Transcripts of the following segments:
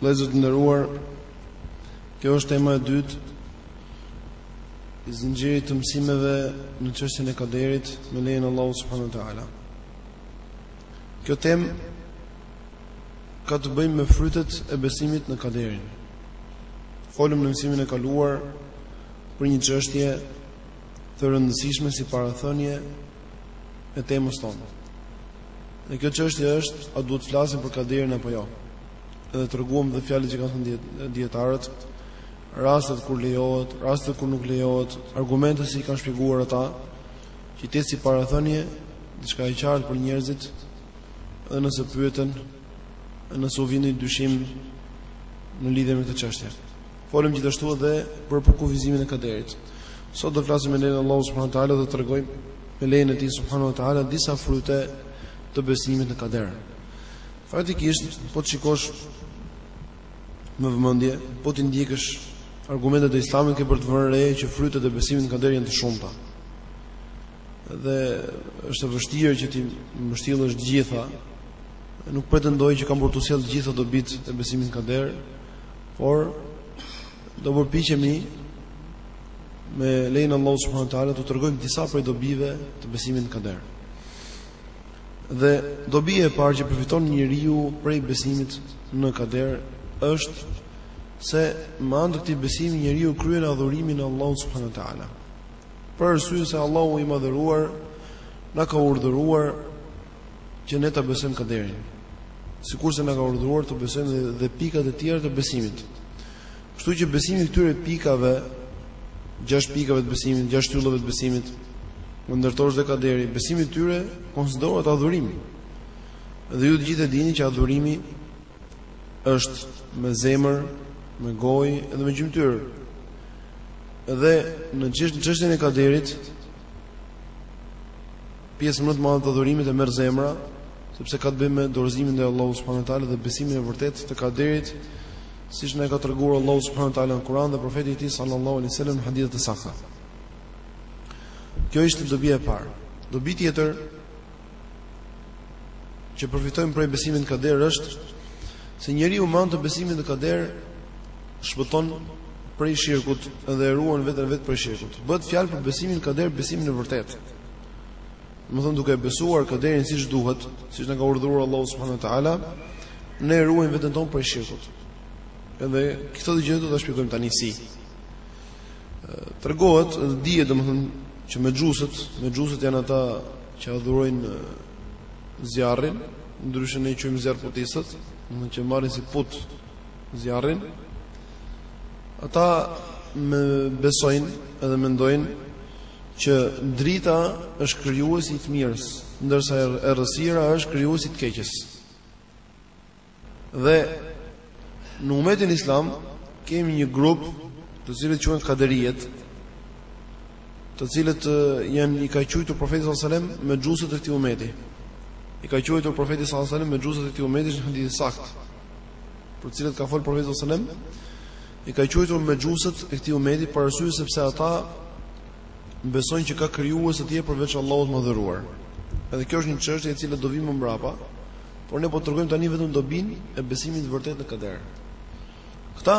Vëllezër të nderuar, kjo është tema e dytë i zinxhirit të mësimeve në çështjen e kaderit me lejen Allahu subhanahu ta'ala. Kjo temë ka të bëjmë me frytet e besimit në kaderin. Folëm në mësimin e kaluar për një çështje të rëndësishme si parathënie e temës tonë. Dhe kjo çështje është a duhet të flasim për kaderin apo jo. Edhe treguam dhe fjalët që kanë thënë dijetarët, rastet kur lejohet, rastet kur nuk lejohet, argumentet si i kanë shpjeguar ata, që të jetë si parathënie diçka e qartë për njerëzit, edhe nëse pyeten, nëse u vjen ndonjë dyshim në lidhje me këtë çështje. Folëm gjithashtu edhe për përkufizimin e kaderit. Sot do flasim me lejen e Allahut subhanahu wa taala dhe të tregojmë me lejen e tij subhanahu wa taala disa fryte të besimit në kader. Faktikisht, po të shikosh me vëmendje, po t'i ndjekësh argumentet e Islamit ke për të vënë re që frytet e besimit në kader janë të shumta. Dhe është e vështirë që t'i mbështjellësh të gjitha. Nuk pretendoj që kam për t'u sjellë të gjitha dobitë e besimit në kader, Por do përpiqemi me lejen Allahu subhanahu teala t'u tregojmë disa prej dobive të besimit në kader. Dhe dobia e parë që përfiton njeriu prej besimit në kader është se me anë të këtij besimi njeriu kryen adhurimin e Allahut subhanahu teala. Për arsye se Allahu i madhëruar na ka urdhëruar që ne ta besojmë kaderin, sikurse na ka urdhëruar të besojmë dhe pikat e tjera të besimit. Kështu që besimi i këtyre pikave, gjashtë pikave të besimit, gjashtë shtyllave të besimit, ndër to është dhe kaderi, besimi i tyre konsiderohet adhurim. Dhe ju të gjithë e dini që adhurimi është me zemër, me gojë dhe me gjymtyrë. Dhe në çështjen e kaderit, Pjesën më të madhe të adhurimit e merr zemra, sepse ka të bëjë me dorëzimin ndaj Allahut subhanahu teala dhe besimin e vërtetë të kaderit, siç na e ka treguar Allahu subhanahu teala në Kur'an dhe profeti i tij sallallahu alaihi wasallam në hadithe të sakta. Kjo ishte dobia e parë. Dobi tjetër që përfitojmë prej besimit në kader është se njeriu me anë të besimit në kader shpëton prej shirkut dhe e ruan veten e vet prej shirkut. Bëhet fjalë për besimin në kader, besimin e vërtetë. Domethënë duke e besuar kaderin siç duhet, siç na ka urdhëruar Allah subhanu ta'ala, ne ruajmë veten tonë prej shirkut. Edhe këtë gjë do ta shpjegojmë tani si. Tregohet dhe dihet domethënë që mexhusët, mexhusët janë ata që adhurojnë zjarrin, ndryshe ne i quajmë zjarrputistët, domethënë që marrin si put zjarrin, ata me besojnë edhe mendojnë që drita është krijuesi i të mirës, ndërsa errësira është krijuesi i të keqes. Dhe në umetin islam kemi një grup të cilët quhen kaderiet, të cilët janë i ka quajtur profeti sallallahu alajhi wasallam mexhusët e këtij umeti. I ka quajtur profeti sallallahu alajhi wasallam mexhusët e këtij umeti në hadith të saktë, për të cilët ka fol profeti sallallahu alajhi wasallam I ka quajtur mexhusët e këtij umeti për arsye sepse ata besojnë që ka krijues të tjerë përveç Allahut të Madhëruar. Edhe kjo është një çështje e cila do vijë më mbrapa, por ne po tregojmë tani vetëm dobinë e besimit të vërtetë në kader. Këta,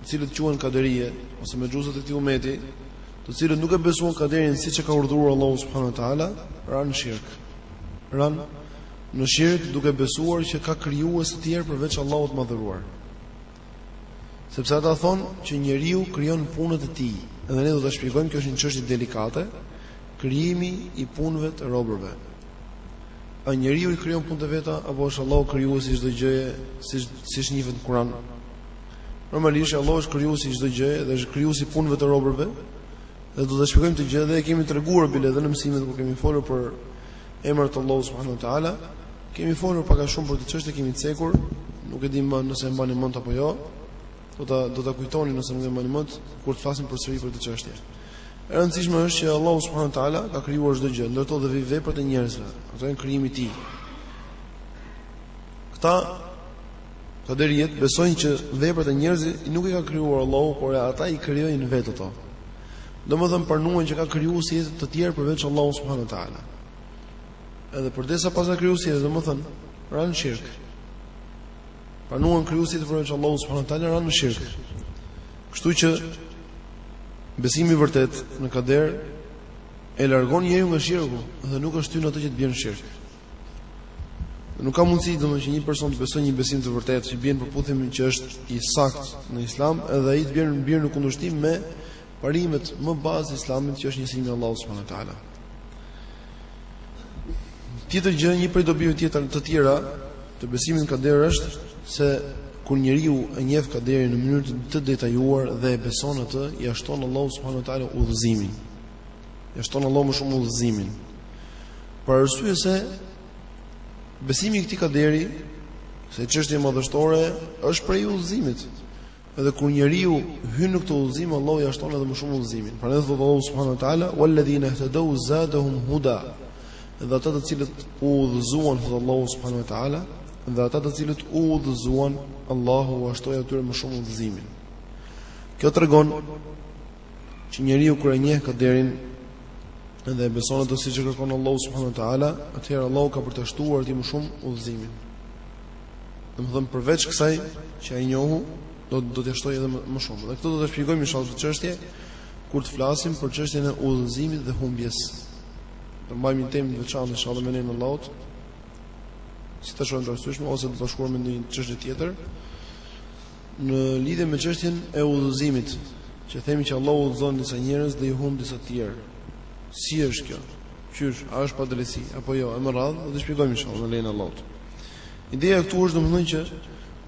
të cilët quhen kaderie ose mexhusët e këtij umeti, të cilët nuk e besuan kaderin siç e ka urdhëruar Allahu subhanahu wa taala, ranë në shirk. Ranë në shirk duke besuar që ka krijues të tjerë përveç Allahut të Madhëruar. Sepse ata thonë që njeriu krijon punët e tij, dhe ne do ta shpjegojmë kjo është një çështje delikate, krijimi i punëve të robërve. A njeriu i krijon punët e veta apo është Allahu krijuesi i çdo gjëje, siç siç njihet në Kur'an? Normalisht Allahu është krijuesi i çdo gjëje dhe është krijuesi i punëve të robërve. Dhe do ta shpjegojmë këtë gjë dhe e kemi treguar bile edhe në mësimet kur kemi folur për emrat e Allahut subhanahu wa taala. Kemi folur pak a shumë për këtë çështje, kemi cekur, nuk e di nëse e mbani mend apo jo. Do ta do ta kujtoni nëse nuk e mbani mend kur të flasim përsëri për këtë çështje. E rëndësishme është që Allahu subhanahu wa taala ka krijuar çdo gjë, ndër to dhe veprat e njerëzve. Ato janë krijimi i tij. Këta kaderijet besojnë që veprat e njerëzve nuk i ka krijuar Allahu, por ata i krijojnë vetë ato. Domethënë pranuan që ka krijues tjetër të tjerë përveç Allahut subhanuhu teala. Edhe përderisa paska krijues tjetër, domethënë ran shirk. Pranuan krijues tjetër përveç Allahut subhanuhu teala ran në shirk. Kështu që besimi i vërtet në kader e largon njeriun nga shirku dhe nuk e shtyn atë që të bien në shirk. Nuk ka mundësi domethënë që një person të besojë një besim të vërtetë që bien në përputhje me që është i saktë në Islam, edhe ai të bien bien në kundërshtim me parimet më bazë të Islamit që është njësimi i Allahut subhanahu wa taala. Tjetër gjë, një prej dobive tjetra të tjera të besimit në kader është se kur njeriu e njeh kaderin në mënyrë të detajuar dhe e beson atë, ia shton Allahu subhanahu wa taala udhëzimin. Ia shton Allahu më shumë udhëzimin. Për arsye se besimi i këtij kaderi, kësaj çështje madhështore është prej udhëzimit. Edhe kur njeriu hyn në këtë udhëzim, Allahu ia shton edhe më shumë udhëzimin. Prandaj thotë Allahu subhanahu wa taala, "Walladhina ihtadaw zadahum huda." Dhe ata të cilët u udhëzuan, thotë Allahu subhanahu wa taala, dhe ata të cilët u udhëzuan, Allahu ua shtoi atyre më shumë udhëzimin. Kjo tregon që njeriu kur e njeh kaderin dhe e beson atë siç e kërkon Allahu subhanahu wa taala, atëherë Allahu ka për t'ia shtuar atij më shumë udhëzimin. Domethënë përveç kësaj që ai e njohu, do t'ia shtojë edhe më shumë. Dhe këtë do ta shpjegojmë inshallah këtë çështje kur të flasim për çështjen e udhëzimit dhe humbjes. Do mbajmë një temë të veçantë inshallah me lejen e Allahut. Si ta shohim të arsyeshme ose të bashkuar me një çështje tjetër. Në lidhje me çështjen e udhëzimit, që themi që Allahu udhëzon disa njerëz dhe i humb disa të tjerë. Si është kjo? Qysh, a është padrejtësi apo jo? E me radhë, do t'i shpjegojmë inshallah me lejen e Allahut. Ideja këtu është domethënë që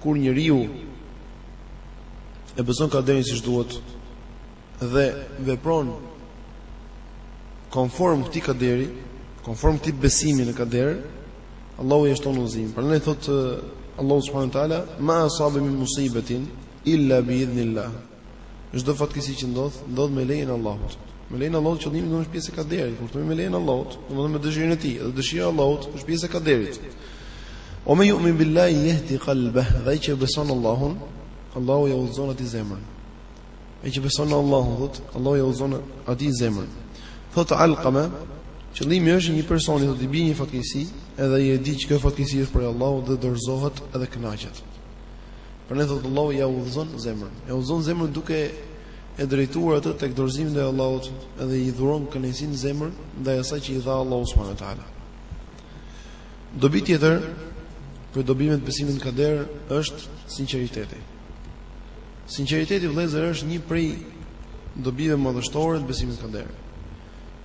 kur njeriu e beson kaderin siç duhet, dhe vepron konform këtij kaderi, konform këtij besimi në kader, Allahu ia shton udhëzim. Prandaj thot Allahu subhanahu wa taala, "Ma asabe min musibatin illa bi idhnillah." Çdo fatkeqësi që ndodh, ndodh me lejen e Allahut. Me lejen e Allahut qëllimi do të është pjesë e kaderit, por me lejen e Allahut, domethënë me dëshirën e tij, dhe dëshira e Allahut është pjesë e kaderit. Wa man yu'min billahi yahdi qalbah, dhe ai që beson Allahun, Allahu ia udhëzon atij zemrën. Ai që beson në Allah, thot, Allahu ia udhëzon atij zemrën. Thot Alqama, qëllimi është një person i thot i bie një fatkeqësi, edhe ai e di që kjo fatkeqësi është prej Allahut dhe dorëzohet edhe kënaqet. Prandaj thot Allahu ia udhëzon zemrën. Ia udhëzon zemrën duke e drejtuar atë tek dorëzimi ndaj Allahut, edhe i dhuron kënaqësinë në zemër ndaj asaj që i dha Allahu subhanahu wa taala. Dobi tjetër prej dobive të besimit në kader është sinqeriteti. Sinqeriteti vëllezër është një prej dobive madhështore të besimit në kader.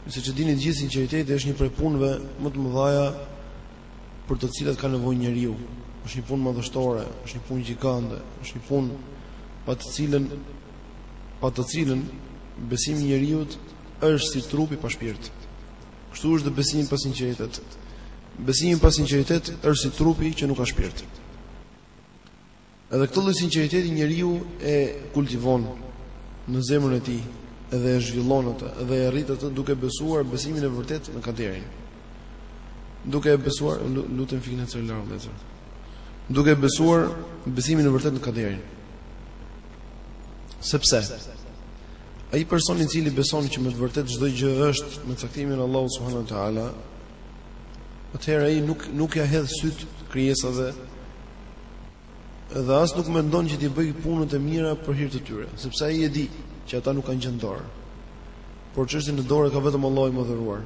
Siç e dini të gjithë, sinqeriteti është një prej punëve më të mëdha për të cilat ka nevojë njeriu. Është një punë madhështore, është një punë gjigande, është një punë pa të cilën pa të cilën besimi i njeriut është si trupi pa shpirt. Kështu është dhe besimi pa sinqeritet. Besimi pa sinqeritet është si trupi që nuk ka shpirt. Edhe këtë lloj sinqeriteti njeriu e kultivon në zemrën e tij dhe e zhvillon atë dhe e rrit atë duke besuar besimin e vërtetë në kaderin. Duke e besuar, lutem fikni celularët vëllezër. Duke e besuar besimin e vërtetë në kaderin. Sepse ai person i cili beson që me të vërtetë çdo gjë është me caktimin e Allahut subhanuhu teala, atëherë ai nuk nuk ia hedh syt krijesave Edhe as nuk mendon që t'i bëjë punët e mira për hir të tyre, sepse ai e di që ata nuk kanë gjë në dorë. Por çështjen në dorë ka vetëm Allahu i madhëruar.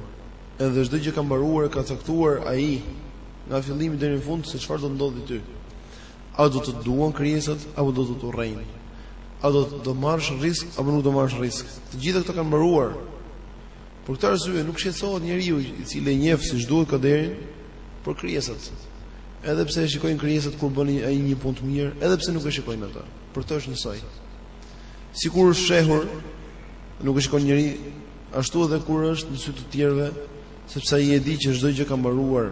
Edhe çdo gjë ka mbaruar e ka caktuar ai nga fillimi deri në fund se çfarë do të ndodhi ty. A do të duan krijesat apo do të t'urrejnë? A do të do marrësh rrisk apo nuk do marrësh rrisk? Të gjitha këto kanë mbaruar. Për këtë arsye nuk shqetësohet njeriu i cili e njeh siç duhet kaderin për krijesat. Edhe pse e shikojnë krijesat kur bën ai një punë të mirë, edhe pse nuk e shikojnë ata. Për të është njësoj. Sikur është fshehur, nuk e shikon njeri ashtu edhe kur është në sy të tjerëve, sepse ai e di që çdo gjë ka mbaruar.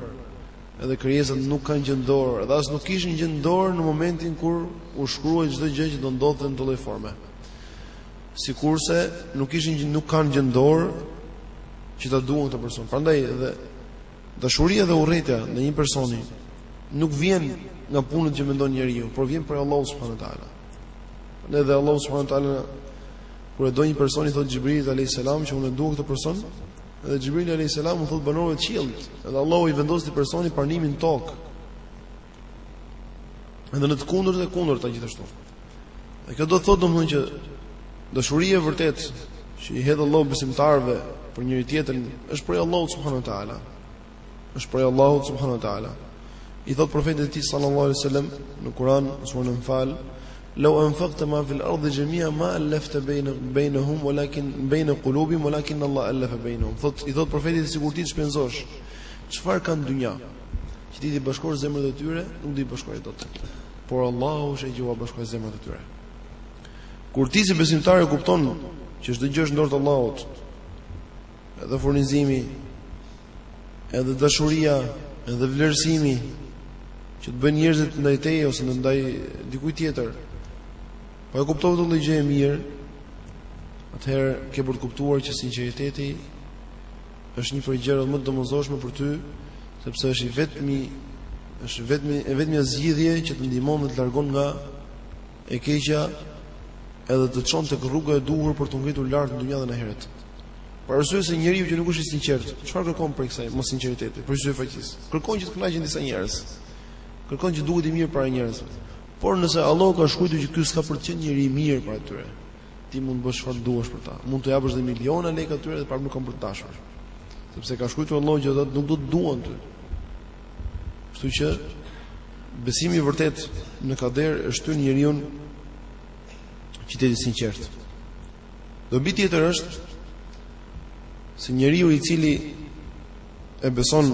Edhe krijesat nuk kanë gjë në dorë, edhe as nuk kishin gjë në dorë në momentin kur u shkrua çdo gjë që do ndodhte te loh el-mahfudh. sikurse nuk kishin nuk kanë gjë në dorë që ta duan këtë person. Prandaj edhe dashuria dhe urrejtja ndaj një personi nuk vjen nga punët që mendon njeriu, por vjen prej Allahut subhanuhu teala. Edhe Allahu subhanuhu teala kur e do një person i thotë Xhibrilit alejhis selam që unë e dua këtë person, dhe Xhibrili alejhis selam u thotë banorëve të qiellit, dhe Allahu i vendos këtij personi pranimin në tokë. Edhe në të kundërt dhe e kundërta gjithashtu. Dhe kjo do të thotë domethënë që dashuria e vërtetë që i hedh Allahu besimtarëve për njëri tjetrin është prej Allahut subhanahu ua ta'ala. Është prej Allahut subhanahu ua ta'ala. I thotë profetit të tij sallallahu alejhi ue sel-lem në Kuran, në surën Enfal, Lau anfaqte ma fil ardi xhemian ma allefte bejnehum, walakin bejne kulubihim, walakin Allahe allefe bejnehum. Thotë, I thotë profetit se sikur ti të shpenzosh, çfarë ka në dynja, çfarë ka në dynja Që ti t'i bashkosh zemrat e tyre, nuk do i bashkoje dot. Por Allahu është ai që ua bashkoi zemrat e tyre. Kur ti si besimtar e kupton që çdo gjë është në dorë të Allahut, edhe furnizimi, edhe dashuria, edhe vlerësimi që të bëjnë njerëzit ndaj teje ose ndaj dikujt tjetër. Po e kuptove këtë lloj gjëje mirë. Atëherë ke për të kuptuar që sinqeriteti është një prej gjërave më të domosdoshme për ty, sepse është i vetmi është vetmi e vetmja zgjidhje që të ndihmon dhe të largon nga e keqja edhe të çon tek rruga e duhur për t'u ngritur lart në dynja e ahiret. Për arsye se njeriu që nuk është i sinqertë, çfarë kërkon prej kësaj mossinqeriteti, prej dyfaqësisë. Kërkon që të kënaqen disa njerëz. Kërkon që të duket i mirë para njerëzve. Por nëse Allahu ka shkruar që ky s'ka për të qenë njeri i mirë para tyre, Ti mund të bësh çfarë të duash për ta. Mund t'u japësh dhe miliona lekë atyre dhe prapë nuk kanë për të të dashur. Sepse ka shkruar Allahu që ata nuk do të të duan ty. Kështu që besimi i vërtetë në kader e shtyn njeriu që të jetë i sinqertë. Dobi tjetër është se njeriu i cili e beson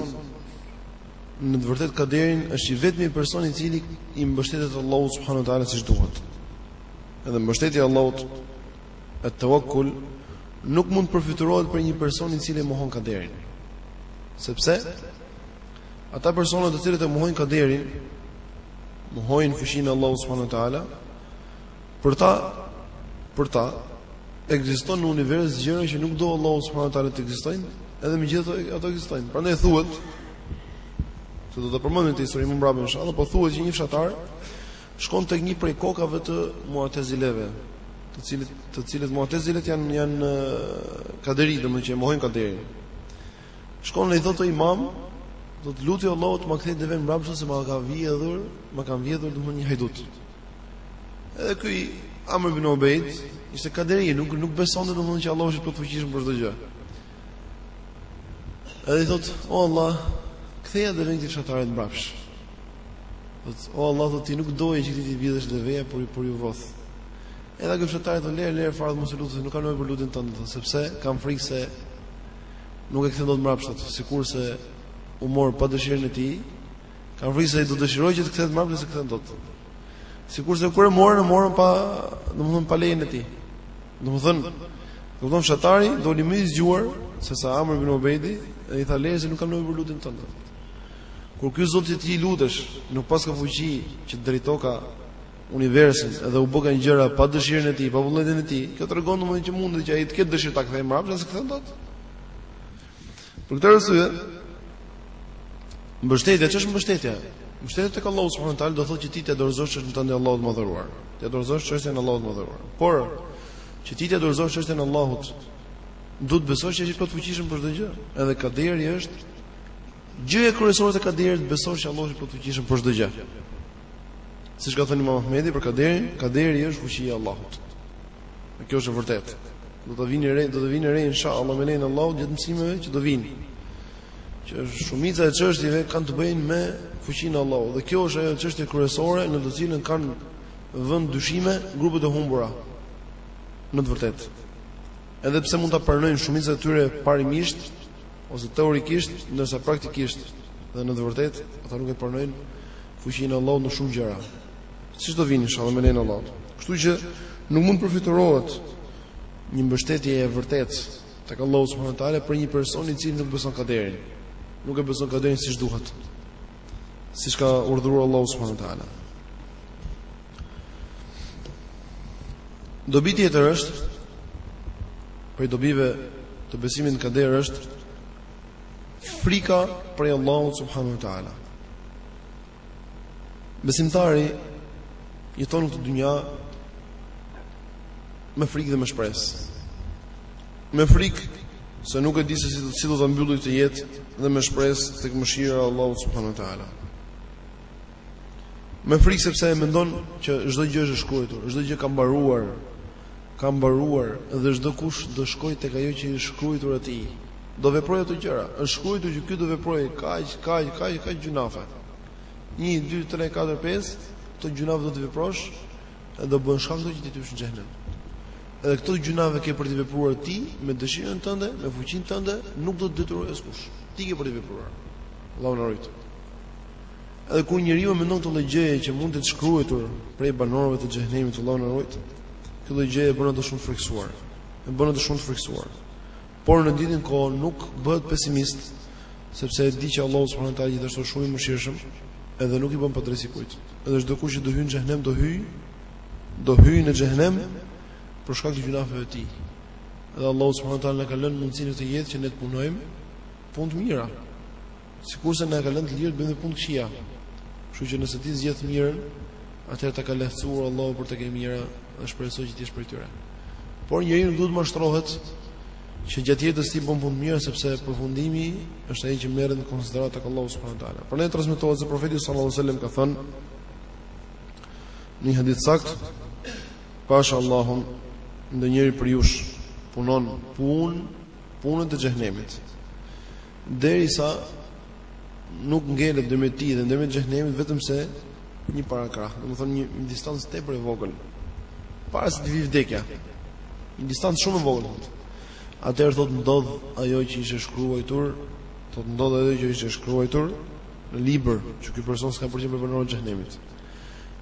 në të vërtetë kaderin është i vetmi person i cili i mbështetet Allahut subhanahu wa taala siç duhet. Edhe mbështetja Allahut et-tawakkul nuk mund të përfytyrohet për një person i cili e mohon kaderin. Sepse ata persona të cilët e mohojnë kaderin, mohojnë fuqinë e Allahut subhanahu wa taala, për ta për ta ekzistojnë në univers gjëra që nuk do Allahu subhanahu wa taala të ekzistojnë, edhe megjithatë ato ekzistojnë. Prandaj thuhet se do ta përmendim këtë histori më mbrapa inshallah, po thuhet që një fshatar Shkon tek një prej kokave të Mu'tazileve, të cilët të cilët Mu'tazilet janë janë kaderi, domethënë që mohojnë kaderin. Shkon dhe i thotë imam, do ta lutje Allahun të ma kthejë devenë mbrapsht se ma ka vjedhur, ma ka vjedhur domethënë një hajdut. Edhe ky Amr ibn Ubayd ishte kaderi, nuk nuk besonte domethënë që Allahu është i plotfuqishëm për çdo gjë. Edhe i thotë, o Allah, ktheja devenë këtij fshatarit mbrapsht. Thotë, o Allah, thotë, ti nuk doje që t'i t'i vidhesh deveja, por, por iu vodh. Edhe ky fshatari tha lëre, lëre fare mos e lut se nuk kam nevojë për lutjen tënde, sepse kam frikë se nuk e kthen dot mbrapsht, thotë, sikurse u mor pa dëshirën e tij, kam frikë se do dëshirojë që të kthehet mbrapsht, s'e kthen dot. Sikurse kur e morën, e morën pa, domethënë pa lejen e tij. Domethënë, kupton fshatari doli më i zgjuar se sa Amr ibn Ubejdi dhe i tha lëre se nuk kam nevojë për lutjen tënde. Kur ky zot që ti i lutesh nuk paska fuqi që drejtoka universin dhe u bëkan gjëra pa dëshirën e tij, pa vullnetin e tij, kjo tregon domethënë që mundet që ai të ketë dëshirë ta kthejë mbrapsht, e s'e kthen dot. Për këtë arsye, mbështetja ç'është mbështetja? Mbështetja tek Allahu subhanahu wa taala do të thotë që ti t'ia dorëzosh çështjen tënde Allahut të madhëruar. T'ia dorëzosh çështjen Allahut të madhëruar. Por që ti t'ia dorëzosh çështjen Allahut, duhet të besosh që ai është i plotfuqishëm për çdo gjë. Edhe kaderi është gjëja kryesore te kaderi, të besosh që Allahu është i plotfuqishëm për çdo gjë. Siç ka thënë Imam Ahmedi për kaderin, kaderi është fuqia e Allahut. Dhe kjo është e vërtetë. Do ta vini re, do ta vini re inshallah me lejen e Allahut gjatë mësimeve që do vijnë. Që shumica e çështjeve kanë të bëjnë me fuqinë e Allahut dhe kjo është ajo çështje kryesore në të cilën kanë vënë dyshime grupet e humbura. Në të vërtetë. Edhe pse mund ta pranojnë shumica e tyre parimisht, ose teorikisht, ndërsa praktikisht dhe në të vërtetë ata nuk e pranojnë fuqinë e Allahut në shumë gjëra. Siç do vijnë inshallah me lejen e Allahut. Kështu që nuk mund të përfytyrohet një mbështetje e vërtetë tek Allahu subhanahu wa taala për një person i cili nuk beson kaderin. Nuk e beson kaderin siç duhet. siç ka urdhëruar Allahu subhanahu ta'ala. Dobi tjetër është, prej dobive të besimit në kader është, frika prej Allahut subhanahu ta'ala. Besimtari, jeton në këtë dynja, me frikë dhe me shpresë. Me frikë se nuk e di se si do ta mbyllë këtë jetë dhe me shpresë tek mëshira e Allahut subhanahu teala. Me frikë sepse e mendon që çdo gjë është e shkrujtur, çdo gjë ka mbaruar, ka mbaruar dhe çdo kush do shkojë tek ajo që i është shkrujtur atij. Do veprojë ato gjëra. Është shkrujtur që ky do veprojë kaq, kaq, kaq, kaq gjunafe. 1 2 3 4 5 këto gjunafe do t'i veprosh Edhe do bëhen shkak ato që ti të hysh në xhenem. Edhe këto gjunafe ke për t'i vepruar ti me dëshirën tënde, me fuqinë tënde, nuk do të detyrojë askush. Ti ke për t'i vepruar. Allahu na rujt. Edhe kur njeriu e mendon këtë lloj gjëje që mund të jetë shkruajtur prej banorëve të xhenemit, Allahu na rujt. Kjo lloj gjëje e bën atë shumë të frikësuar. E bën atë shumë të frikësuar. Por në të njëjtën kohë nuk bëhet pesimist, sepse e di që Allahu subhanahu wa taala gjithashtu është shumë i mëshirshëm, edhe nuk i bën padrejtësi kujt. Edhe çdo kush që do hyjë në xhenem do hyjë, do hyjë në xhenem për shkak të gjunafeve të tij. Dhe Allahu subhanahu wa taala na ka lënë mundësinë në këtë jetë që ne të punojmë punë të mira. Sikurse na e ka lënë të lirë të bëjmë punë të këqija. Kështu që nëse ti zgjedh të mirën, atëherë ta ka lehtësuar Allahu për tek e mira dhe shpresoj që të jesh prej tyre. Por njeriu nuk duhet të mashtrohet që gjatë jetës së tij bën punë të mira sepse përfundimi është ai që merret në konsideratë tek Allahu subhanahu wa taala. Prandaj transmetohet se profeti sallallahu alajhi wasallam ka thënë në një hadith të saktë Pasha Allahun ndonjëri prej jush punon punë punët e xhehenemit. Derisa nuk ngelet ndërmjet tij dhe ndërmjet xhehenemit vetëm se një parakrah, domethënë një, një distancë tepër e vogël. Para se të vijë vdekja. Një distancë shumë e vogël. Atëherë thotë ndodh ajo që ishte shkruajtur, thotë ndodh ajo që ishte shkruajtur në libër që ky person s'ka për të qenë prej banorëve të xhehenemit.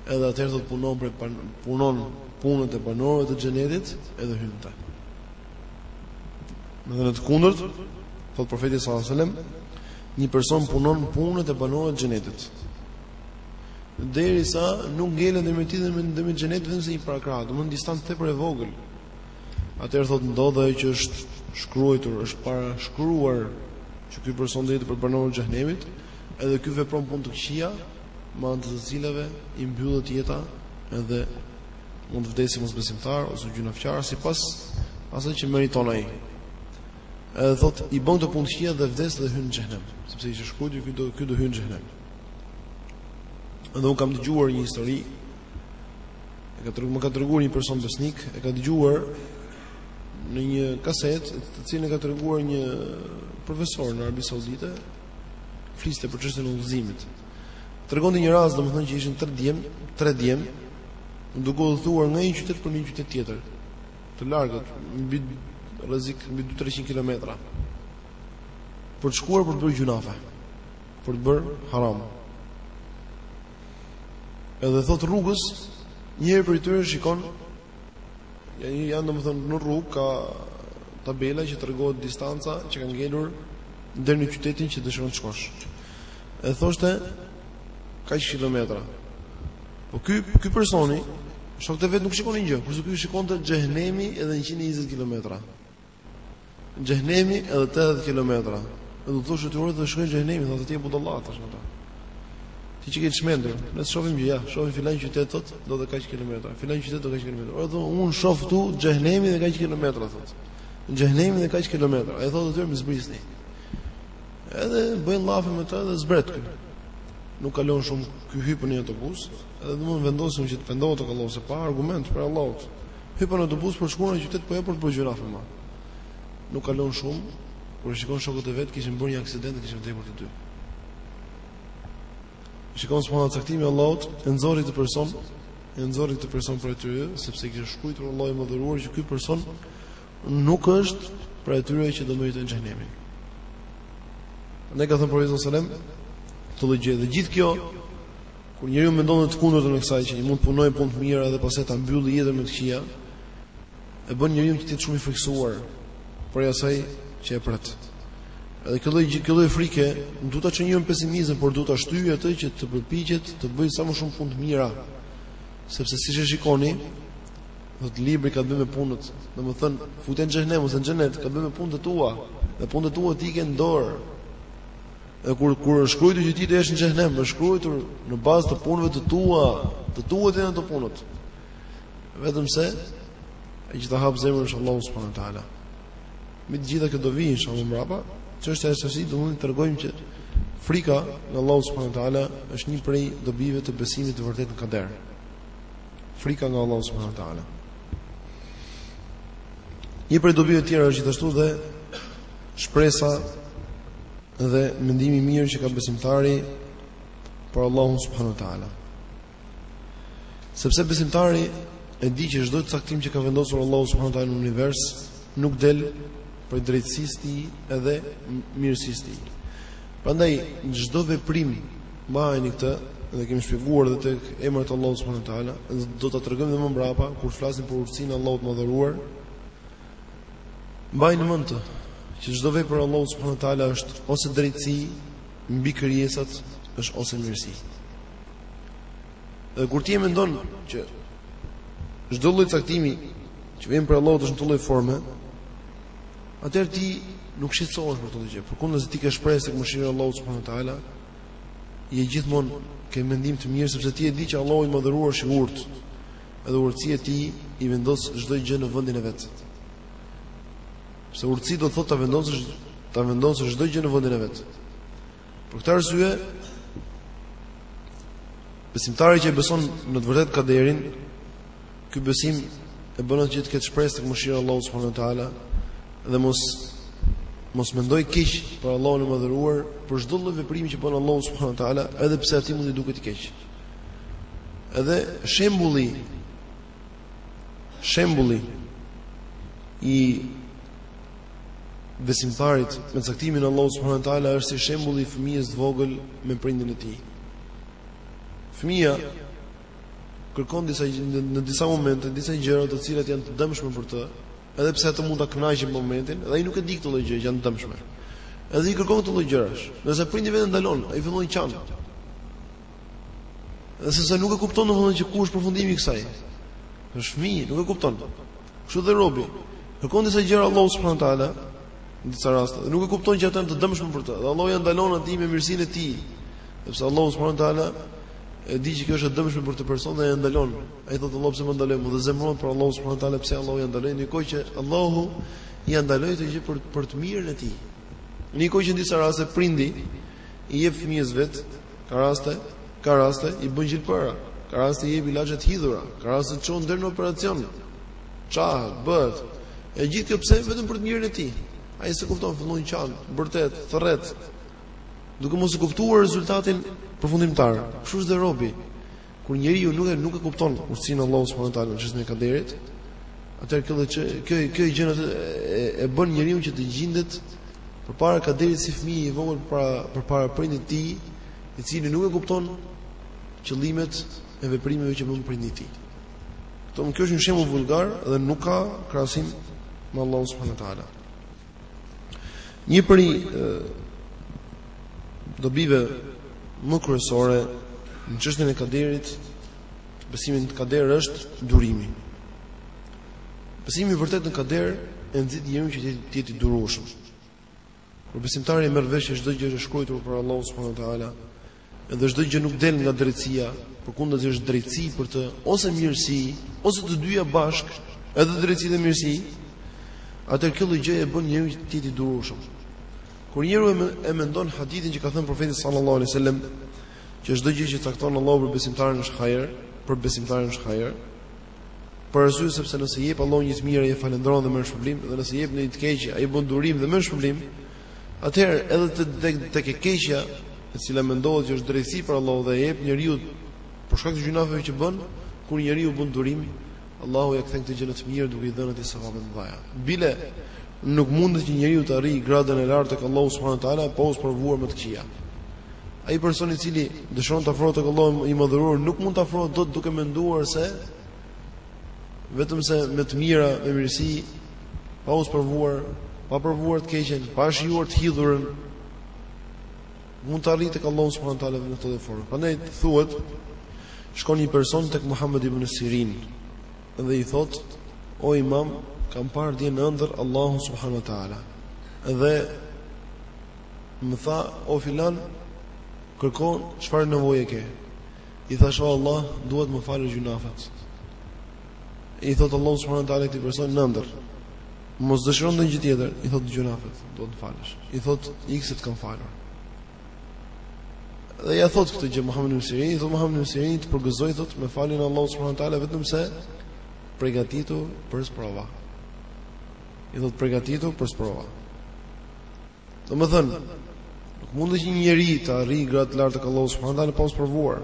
Edhe atëherë thotë punon për punon punët e banorëve të xhenetit, edhe hyn ta. Në dhe në të kundërt, thotë profeti sallallahu alajhi wasallam, një person punon punët e banorëve të xhenetit. Derisa nuk ngelet ndërmjet tij dhe ndërmjet xhenetit vetëm se një parakrah, domethënë distancë tepër e vogël. Atëherë thotë ndodh ajo që është shkruajtur, është parashkruar që ky person do jetë prej banorëve të xhehenemit, edhe ky vepron punë të këqija, me anë të të cilave i mbyllet jeta edhe mund të vdesi mosbesimtar ose gjynafqar sipas asaj që meriton ai. Edhe thot i bën këto punë të këqija dhe vdes dhe hyn në xhehenem, sepse ishte shkruajtur ky do ky do hyn në xhehenem. Edhe un kam dëgjuar një histori e ka treguar më ka treguar një person besnik, e ka dëgjuar në një kaset, të cilën e ka treguar një profesor në Arabi Saudite, fliste për çështjen e udhëzimit. Tregonte një rast, domethënë që ishin 3 djem, 3 djem, duke udhëtuar nga një qytet për në një qytet tjetër, të largët, mbi rrezik mbi 2-300 kilometra. Për të shkuar për të bërë gjynafe, për të bërë haram. Edhe thot rrugës, njëri prej tyre shikon janë janë domethënë në rrugë ka tabela që tregohet distanca që ka ngelur deri në qytetin që dëshiron të shkosh. E thoshte Kaq kilometra. Po ky ky personi, shokët e vet nuk shikonin gjë, kurse ky shikonte xhehenemi edhe 120 kilometra. Xhehenemi edhe 80 kilometra. Dhe u thoshte atyre ore po shkojmë në xhehenem, thotë ti je budallah i thoshin ata. Ti qenke çmendur, ne s'shohim gjë, ja, shohim filan qytet thotë, do edhe kaq kilometra. Filan qytet do edhe kaq kilometra. Ore dhe un shoh këtu xhehenemi dhe kaq kilometra thotë. Xhehenemi dhe kaq kilometra. Ai thotë aty më zbrisni. Edhe bëjnë llafe me të dhe zbret ky. Nuk kalon shumë ky hyp në një autobus, edhe domethënë vendosi që të pendohet se e kuptoi se pa argument prej Allahut. Hyp në autobus për të shkuar në qytet po jo për të bërë gjynafe më. Nuk kalon shumë, kur shikon shokët e vet kishin bërë një aksident dhe kishin vdekur të dy. Shikon se, domethënë caktimi i Allahut e nxorri atë person, e nxorri atë person prej aty, sepse kishte shkruar Allahu i Madhëruar që ky person nuk është prej atyre që do meritojnë xhenemin. Ne ka thënë profeti sallallahu alajhi wasallam të tillë gjë dhe gjithë kjo kur njeriu mendon të kundërtën e kësaj që një mund të punojë punë të mira dhe pastaj ta mbyllë jetën me të këqija, e bën njeriu që të jetë shumë i frikësuar prej asaj që e pret. Edhe kjo lloj kjo lloj frike nuk duhet ta çojë në pesimizëm, por duhet ta shtyjë atë që të përpiqet të bëjë sa më shumë punë të mira. Sepse siç e shikoni, Do të libri ka të bëjë me punët, domethënë futen në xhenem ose në xhenet, ka të bëjë me punët e tua. Dhe punët e tua ti ke në dorë. Dhe kur kur është shkruajtur që ti do jesh në xhenem, është shkruajtur në bazë të punëve të tua, të tua janë ato punët. Vetëm se e gjitha hap zemrën inshallah subhanahu wa taala. Me të gjitha këto vijnë inshallah mbrapa, çështja e sasi do të themi që frika nga Allahu subhanahu wa taala është një prej dobive të besimit të vërtetë në kader. Frika nga Allahu subhanahu wa taala. Një prej dobive të tjera është gjithashtu dhe shpresa dhe mendimi i mirë që ka besimtari për Allahun subhanahu wa taala. Sepse besimtari e di që çdo caktim që ka vendosur Allahu subhanahu wa taala në univers nuk del prej drejtësisë tij edhe mirësisë tij. Prandaj çdo veprim Mbajeni këtë dhe kemi shpjeguar edhe tek emrat e Allahut subhanahu wa taala, do ta tregojmë edhe më mbrapa kur flasim për urtësinë e Allahut madhëruar. Mbajeni mend që çdo vepër e Allahut subhanahu wa taala është ose drejtësi mbi krijesat, është ose mirësi. Dhe kur ti e mendon që çdo lloj caktimi që vjen prej Allahut është në çdo lloj forme, atëherë ti nuk shqetësohesh për këtë gjë. Përkundrazi ti ke shpresë tek mëshira e Allahut subhanahu wa taala, je gjithmonë ke mendim të mirë sepse ti e di që Allahu i madhëruar është i urtë. Edhe urtësia e tij i vendos çdo gjë në vendin e vet. Se urtësi do të thotë ta vendosësh ta vendosësh çdo gjë në vendin e vet. Për këtë arsye besimtari që e beson në të vërtetë kaderin Ky besim e bën atë që të ketë shpresë tek mëshira e Allahut subhanahu wa taala dhe mos mos mendojë keq për Allahun e madhëruar për çdo lloj veprimi që bën Allahu subhanahu wa taala, edhe pse atij mund t'i duket i keq. Edhe shembulli shembulli i besimtarit me caktimin e Allahut subhanahu wa taala është si shembulli i fëmijës të vogël me prindin e tij. Fëmija kërkon disa në disa momente disa gjëra të cilat janë të dëmshme për të, edhe pse atë mund ta kënaqë në momentin, dhe ai nuk e di këto lloj gjëra që janë të dëmshme. Edhe i kërkon këto lloj gjërash. Nëse prindi vet e ndalon, ai fillon të qan. Dhe se nuk e kupton domethënë që ku është përfundimi i kësaj. Është fëmijë, nuk e kupton. Kështu dhe robi. Kërkon disa gjëra Allahu subhanahu wa taala në disa raste, dhe nuk e kupton që ato janë të dëmshme për të. Dhe Allahu ja ndalon atij me mirësinë e tij. Sepse Allahu subhanahu wa taala e di që kjo është e dëmshme për atë person dhe ja ndalon. Ai thotë Allahu pse më ndaloi mua dhe zemërohet për Allahu subhanahu teala pse Allahu ja ndaloi ndërkohë që Allahu ja ndaloi atë gjë për për të mirën e tij. Ndërkohë që në disa raste prindi i jep fëmijës vet, ka raste, ka raste i bën gjilpëra, ka raste i jep ilaçe të hidhura, ka raste çon deri në operacion. Çahet, bëhet. E gjithë kjo pse vetëm për të mirën e tij. Ai s'e kupton fillon qan, bërtet, thërret, duke mos e kuptuar rezultatin përfundimtar. Kështu është dhe robi. Kur njeriu nuk e nuk e kupton urtësinë e Allahut subhanuhu teala në çështjen e kaderit, atëherë kjo që kjo kjo gjë e, e bën njeriun që të gjindet përpara kaderit si fëmijë i vogël përpara përpara prindit të tij, i cili nuk e kupton qëllimet e veprimeve që bën prindi i tij. Këto kjo është një shembull vulgar dhe nuk ka krahasim me Allahun subhanuhu teala. Një prej dobive më kryesore në çështjen e kaderit, besimin në kader është durimi. Besimi i vërtet në kader e nxit njeriun që të jetë i durueshëm. Kur besimtari merr vesh se çdo gjë është shkruar prej Allahut subhanuhu teala, Edhe çdo gjë nuk del nga drejtësia, përkundazi është drejtësi për të ose mirësi, ose të dyja bashk, edhe drejtësi dhe mirësi. Atëherë kjo lloj gjëje e bën njeriun të jetë i durueshëm. Kur njeriu e mendon hadithin që ka thënë profeti sallallahu alaihi wasallam, që çdo gjë që cakton Allahu për besimtarin është hajër, për besimtarin është hajër. Për arsye sepse nëse jep Allahu një të mirë, ai e falendron dhe merr shpërblim, dhe nëse jep një të keq, ai bën durim dhe merr shpërblim. Atëherë, edhe të tek, tek e keqja, e cila mendohet që është drejtësi prej Allahut dhe ja jep njeriut për shkak të gjynafeve që bën, kur njeriu bën durim, Allahu ja kthen këtë gjë në të mirë duke i dhënë atij sevape të mëdha. Bile nuk mundet që njeriu të arrijë gradën e lartë tek Allahu subhanahu wa taala pa u sprovuar me të këqija. Ai person i cili dëshon të afrohet tek Allahu i madhëruar nuk mund të afrohet dot duke menduar se vetëm se me të mira, me mirësi, pa u sprovuar, pa provuar të keqen, pa shijuar të hidhurën, mund të arrijë tek Allahu subhanahu taala në këtë formë. Prandaj thuhet shkon një person tek Muhammed ibn Sirin dhe i thot o imam kam parë dje në ëndërr Allahun subhanahu wa taala dhe më tha o filan kërko çfarë nevoje ke I thash o Allah, du të më falësh gjunafet. I thot Allahu subhanahu wa taala këtij personi në ëndërr. Mos dëshiron ndonjë gjë tjetër, i thot gjunafet, du të m'i falësh. I thot ik se të kam falur. Dhe ia thot këtë gjë Muhammed ibn Sirin, i thot Muhammed ibn Sirin të përgëzoj thot me faljen e Allahut subhanahu wa taala vetëm se përgatitu për sprova. I thot përgatitu për sprova. Domethënë, nuk mundet që një njeri të arrijë gradë të lartë tek Allahu subhanahu wa taala pa u sprovuar.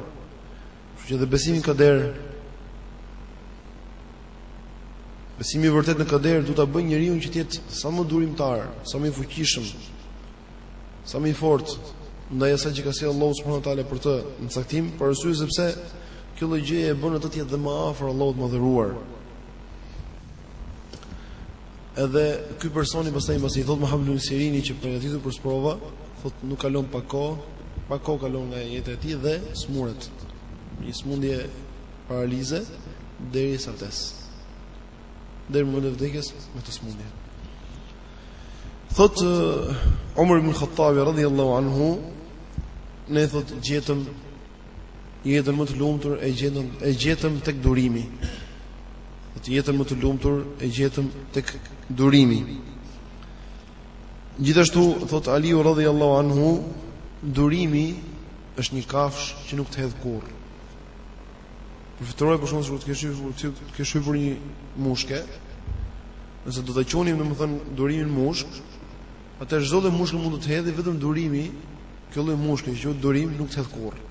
Kështu që dhe besimi në kader, besimi i vërtetë në kader, duhet ta bëjë njeriun që të jetë sa më durimtar, sa më i fuqishëm, sa më i fortë, ndaj asaj që ka sjellë Allahu subhanahu wa taala për të në caktim, për arsye sepse kjo lloj gjëje e bën atë të jetë dhe më afër Allahut të madhëruar. Edhe ky personi pastaj mbasi i thot Muhammed ibn Sirini që përgatitu për sprova, thot nuk kalon pak kohë, pak kohë kalon nga jeta e tij dhe smuret. Një smundje paralize deri sa vdes. Deri në vdekje me atë smundje. Thot Umar ibn Khattabi radhiyallahu anhu ne thot gjetëm Jetën më të lumtur e gjetëm e gjetëm tek durimi. Thot jetën më të lumtur e gjetëm tek durimi. Gjithashtu thot Aliu radhiyallahu anhu, durimi është një kafsh që nuk të hedh kurrë. Përfytyroje për shembull sikur të kesh hypur të kesh hypur në një mushkë. Nëse do ta quanim domethënë durimin mushkë, Atëherë çdo lloj mushke mund të të hedhë vetëm durimi, kjo lloj mushke që quhet durim nuk të hedh kurrë.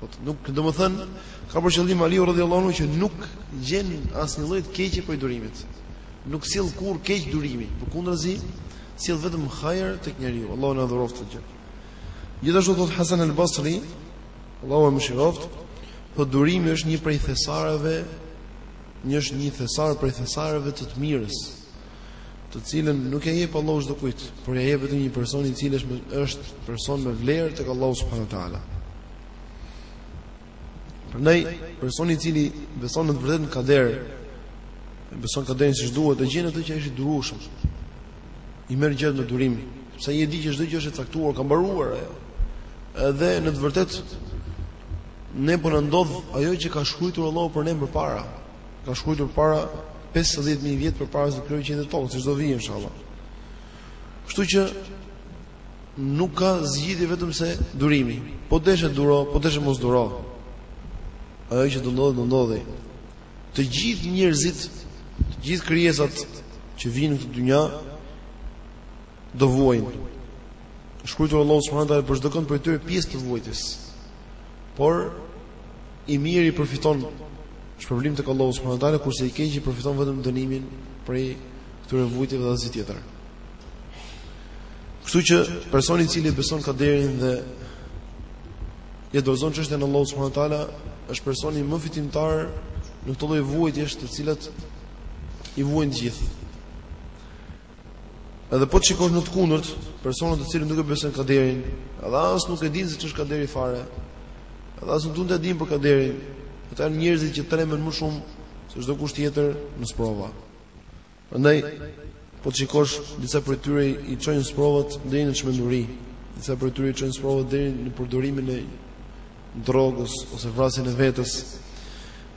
Thot nuk domethënë ka për qëllim Aliu radhiyallahu anhu që nuk gjen asnjë lloj të keqe prej durimit. Nuk sjell kurrë keq durimi, përkundrazi sjell vetëm hajër tek njeriu. Allahu na dhuroftë këtë gjë. Gjithashtu thot Hasan al-Basri, Allahu e mëshiroftë, thot durimi është një prej thesareve, një është një thesar prej thesareve të të mirës. të cilën nuk ia jep Allahu çdo kujt, por ia jep vetëm një personi i cili është person me vlerë tek Allahu subhanahu wa taala. Prandaj personi i cili beson në të vërtetë në kader, beson kaderin siç duhet, e gjen atë që është i durueshëm. I merr gjërat me durim, sepse ai e di që çdo gjë është e caktuar, ka mbaruar ajo. Edhe në të vërtetë ne po na ndodh ajo që ka shkruajtur Allahu për ne përpara. Ka shkruajtur para 50000 vjet përpara se t'i krijojë qiejt e tokën, siç do vijë inshallah. Kështu që nuk ka zgjidhje vetëm se durimi. Po deshe duro, po deshe mos duro. Ajo që do ndodhi, do ndodhi. Të gjithë njerëzit, të gjithë krijesat që vijnë në këtë dynja do vuajnë. Ka shkruajtur Allahu subhanahu wa taala për çdo kënd prej tyre pjesë të vuajtjes. Por i miri përfiton shpërblim te Allahu subhanahu wa taala kurse i keqi përfiton vetëm dënimin prej këtyre vuajtjeve dhe asgjë tjetër. Kështu që personi i cili beson kaderin dhe e dorëzon çështjen Allahu subhanahu wa taala është personi më fitimtar në këto lloj vuajtjesh të cilat i vuajnë të gjithë. Edhe po të shikosh në të kundërt, personat të cilët nuk e besojnë kaderin, edhe as nuk e dinë se ç'është kaderi fare, edhe as nuk duan të dinë për kaderin, ata janë njerëzit që tremen më shumë se çdokush tjetër në sprova. Prandaj po të shikosh disa prej tyre i çojnë sprovat deri në çmenduri, disa prej tyre i çojnë sprovat deri në përdorimin e drogës ose vrasjen e vetes.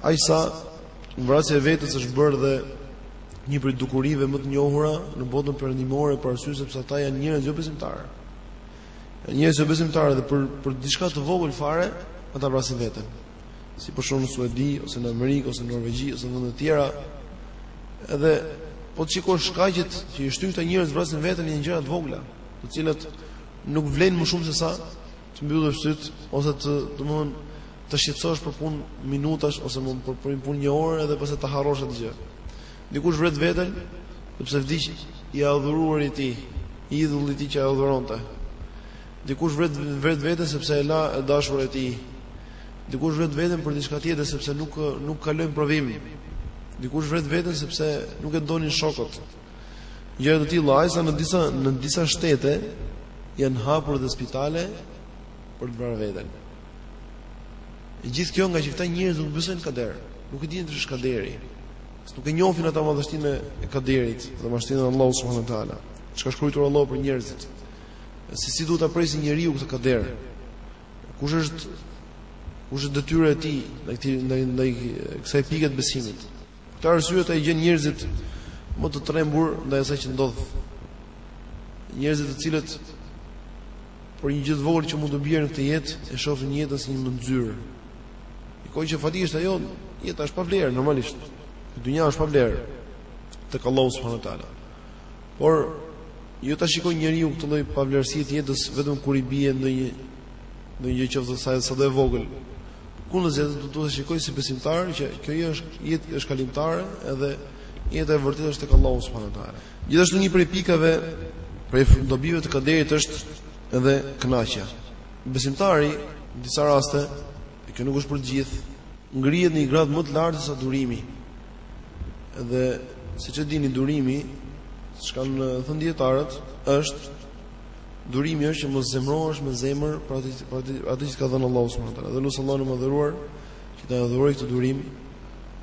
Aq sa vrasja e vetes është bërë dhe një prej dukurive më të njohura në botën perëndimore për arsye sepse ata janë njerëz jo besimtarë. Njerëz jo besimtarë dhe për për diçka të vogël fare ata vrasin veten. Si për shembull në Suedi ose në Amerikë ose në Norvegji ose në vende të tjera. Edhe po të shikosh shkaqet që i shtyn këta njerëz vrasin veten janë gjëra të vogla, të cilat nuk vlejnë më shumë se sa të mbyllësh sytë ose të, domthon, të shqetësohesh për punë minutash ose për punë një orë edhe pastaj ta harrosh atë gjë. Dikush vret veten sepse vdiq i adhuruari i tij, idhulli i tij që e adhuronte. Dikush vret vret veten sepse e la e dashura e tij. Dikush vret veten për diçka tjetër sepse nuk nuk kaloi në provim. Dikush vret veten sepse nuk e donin shokët. Gjëra të tilla, aq sa në disa në disa shtete janë hapur dhe spitale për të vrarë veten. E gjithë kjo ngaqë këta njerëz nuk besojnë kader, nuk e dinë se ç'është kaderi. Nuk e njohin ata madhështinë e kaderit dhe madhështinë e Allahut subhanuhu teala. Çka ka shkruar Allahu për njerëzit? Se si duhet ta presi njeriu këtë kader? Kush është kush është detyra e tij ndaj ndaj kësaj pike të besimit? Këtë arsye ata i gjen njerëzit më të trembur ndaj asaj që ndodh. Njerëzit të cilët për një gjë të vogël që mund t'u bjerë në këtë jetë, e shofin jetën si një mënxyrë. Gjë kjo që faktikisht ajo, jeta është pa vlerë, normalisht. Dynja është pa vlerë, tek Allahu subhanahu wa taala. Por, jo ta shikojë njeriu këtë lloj pavlerësie të jetës, vetëm kur i bie ndonjë Ndonjë gjë qoftë sa sado e vogël. Ku në zënë do të duhet ta shikojë si besimtar që kjo jetë është jetë është kalimtare edhe jeta e vërtetë është tek Allahu subhanahu wa taala. Gjithashtu një prej pikave prej dobive të kaderit është edhe kënaqja. Besimtari në disa raste, e kjo nuk është për të gjithë, ngrihet në një gradë më të lartë se durimi. Dhe siç e dini durimi, siç kanë thënë dijetarët, është Durimi është që mos zemrohesh me zemër për atë për atë atë që ka dhënë Allahu subhanahu wa taala. Dhe lute Allahun e madhëruar që ta dhurojë këtë durim,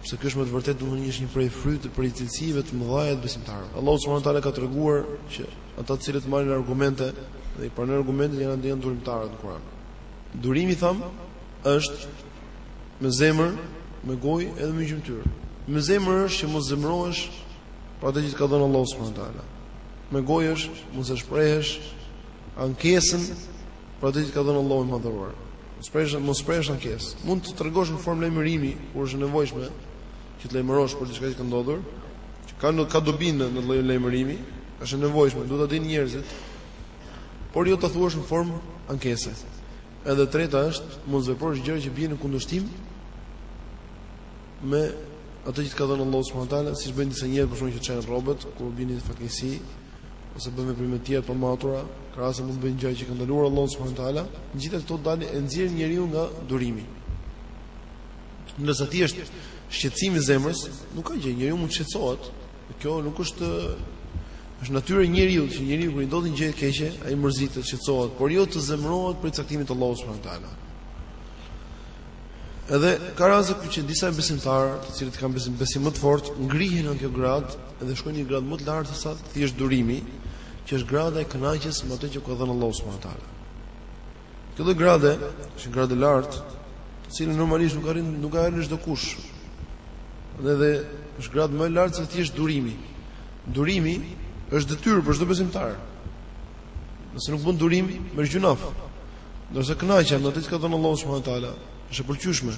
se ky është me të vërtetë domethënë është një prej fryteve prej cilësive të mëdha të besimtarëve. Allahu subhanahu wa taala ka treguar që ata të cilët marrin argumente dhe i pranojnë argumentet janë dhe janë durimtarët në Kur'an. Durimi thamë është me zemër, me gojë edhe me gjymtyrë. Me zemër është që mos zemrohesh për atë që ka dhënë Allahu subhanahu wa taala. me gojë është mos e shprehësh ankesën për atë që ka dhënë Allahu i Madhëruar. Mos shprehësh, mos shprehësh ankesë. Mund të tregosh në formë lajmërimi kur është e nevojshme që të lajmërosh për diçka që ka ndodhur, që ka ka dobi në atë lloj lajmërimi, është e nevojshme, duhet ta dinë njerëzit. Por jo ta thuash në formë ankese. Edhe e treta është mos veprosh gjëra që bien në kundërshtim me atë që të ka dhënë Allahu subhanahu wa taala, siç bëjnë disa njerëz për shembull që çajnë rrobët kur bien në fatkeqësi ose bën veprime të tjera të pamatura, krahas mund të bëjnë gjëra që ka ndaluar Allahu subhanahu wa taala, gjithë ato dalin e nxjerrin njeriun nga durimi. Ndërsa thjesht shqetësimi i zemrës, nuk ka gjë, njeriu mund të shqetësohet. Kjo nuk është është natyrë e njeriut, që njeriu kur i ndodh një gjë e keqe, ai mërzitet, shqetësohet, por jo të zemërohet për caktimin e Allahut subhanahu wa taala. Edhe ka raste kur që disa besimtarë, të cilët kanë besim besim më të fortë, ngrihen nga kjo gradë edhe shkojnë në një gradë më të lartë se sa thjesht durimi, që është grada e kënaqjes me atë që ka dhënë Allahu subhanahu wa taala. Kjo lloj grade, është një gradë e lartë, të cilën normalisht nuk e arrin nuk e arrin çdokush. Dhe dhe është gradë më e lartë se sa thjesht durimi. Durimi është detyrë për çdo besimtar. Nëse nuk bën durim, merr gjynah. Ndërsa kënaqja me atë që ka dhënë Allahu subhanahu wa taala, është e pëlqyeshme.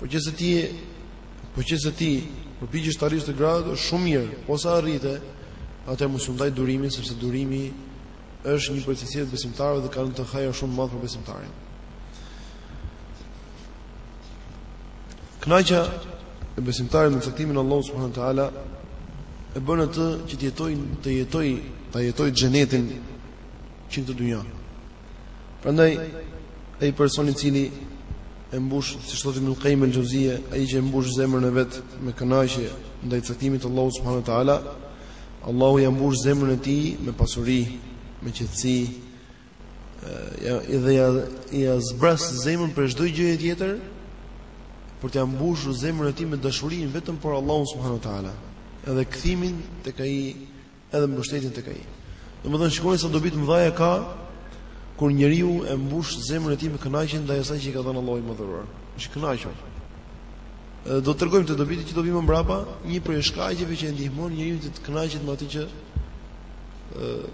Po qe se ti po qe se ti përpiqesh të arrish atë gradë, është shumë mirë. Po s'e arrite atë, mos u ndaj durimit sepse durimi është një prej cilësive të besimtarëve dhe ka një hajr shumë të madh për besimtarin. Kënaqja e besimtarit me caktimin e Allahut subhanahu wa taala e bën atë që të jetojë të jetojë ta jetojë xhenetin që në këtë dynja. Prandaj ai person i cili e mbush, siç thotë Ibnul Kajim el-Xheuzije, ai që e mbush zemrën e vet me kënaqje ndaj caktimit të Allahut subhanahu wa taala, Allahu ia mbush zemrën e tij me pasuri, me qetësi, ja edhe ja ia zbras zemrën prej çdo gjëje tjetër, për t'ia mbushur zemrën e tij me dashurinë vetëm për Allahun subhanahu wa taala. Edhe kthimin tek ai edhe mbështetjen tek ai. Domethënë shikoni sa dobi të mëdha ka kur njeriu e mbush zemrën e tij me kënaqësi ndaj asaj që i ka dhënë Allahu i mëdhëruar. Është i kënaqur. Edhe do të tregojmë të dobitë që do vijmë mbrapa, një prej shkaqeve që e ndihmon njeriun të kënaqet me atë që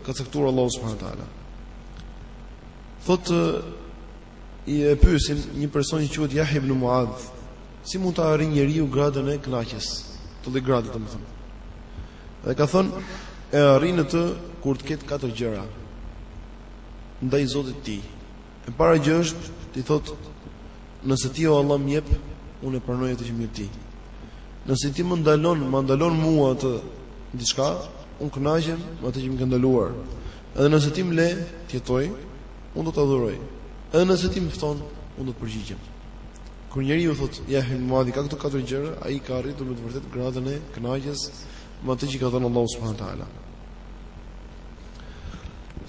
ka caktuar Allahu subhanahu wa taala. Thotë, e pyesin një person që quhet Yahya ibn Muadh, si mund ta arrijë njeriu gradën e kënaqjes? Këtë lloj grade domethënë. Dhe ka thënë, e arrin atë kur të ketë katër gjëra, ndaj Zotit të tij. E para gjë është, t'i thotë, nëse ti o Allah më jep, unë e pranoj atë që më jep ti. Nëse ti më ndalon, ma ndalon mua atë diçka, unë kënaqem me atë që më ke ndaluar. Edhe nëse ti më le të jetoj, unë do të të adhuroj. Edhe nëse ti më fton, unë do të të përgjigjem. Kur njeriu, thotë Yahya Ibn Muadhi, ka këto katër gjëra, ai ka arritur me të vërtetë gradën e kënaqjes me atë që i ka dhënë Allahu subhanahu wa taala.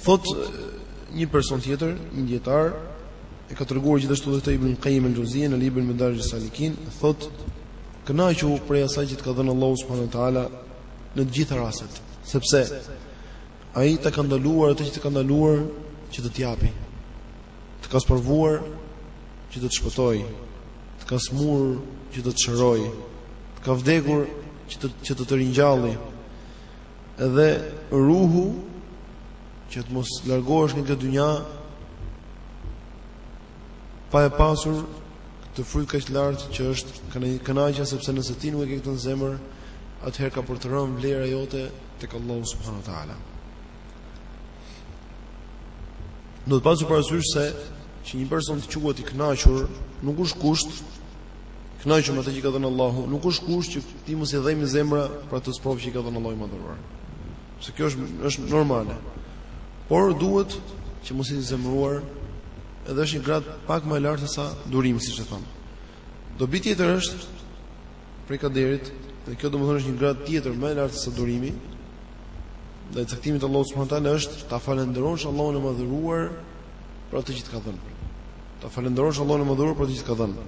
Thot një person tjetër, një dietar, e ka treguar gjithashtu edhe Ibn Qayyim al-Jawziyy në librin Madarij al-Salikin, thot kënaqu prej asaj që të ka dhënë Allahu subhanahu wa taala në të gjitha rastet, sepse Ai ta ka ndaluar atë që të ka ndaluar që të të japi. Të ka sprovuar që të të shpëtoj, të ka smurur që të të shëroj, të ka vdekur që të që të, të ringjalli. Edhe ruhu që të mos largohesh nga kjo dynja pa e pasur këtë fryt kaq të lartë që është kënaqja sepse nëse ti nuk e ke këtë në zemër, atëherë ka për të rënë vlera jote tek Allahu subhanahu wa taala. Duhet pasur parasysh se që një person të quhet i kënaqur nuk është kusht kënaqur me atë që ka dhënë Allahu, nuk është kusht që të mos i dhembi zemra për atë sprov që i ka dhënë Allahu i madhëruar. Se kjo është është normale. Por duhet që mos jet i zemëruar edhe është një grad pak më e lartë se sa durimi siç e thamë. Dobi tjetër është prej kaderit, dhe kjo domethënë është një grad tjetër më e lartë sesa durimi ndaj caktimit të Allahut subhanahu teala është ta falënderosh Allahun e madhëruar për atë që të ka dhënë. Ta falënderosh Allahun e madhëruar për atë që të ka dhënë.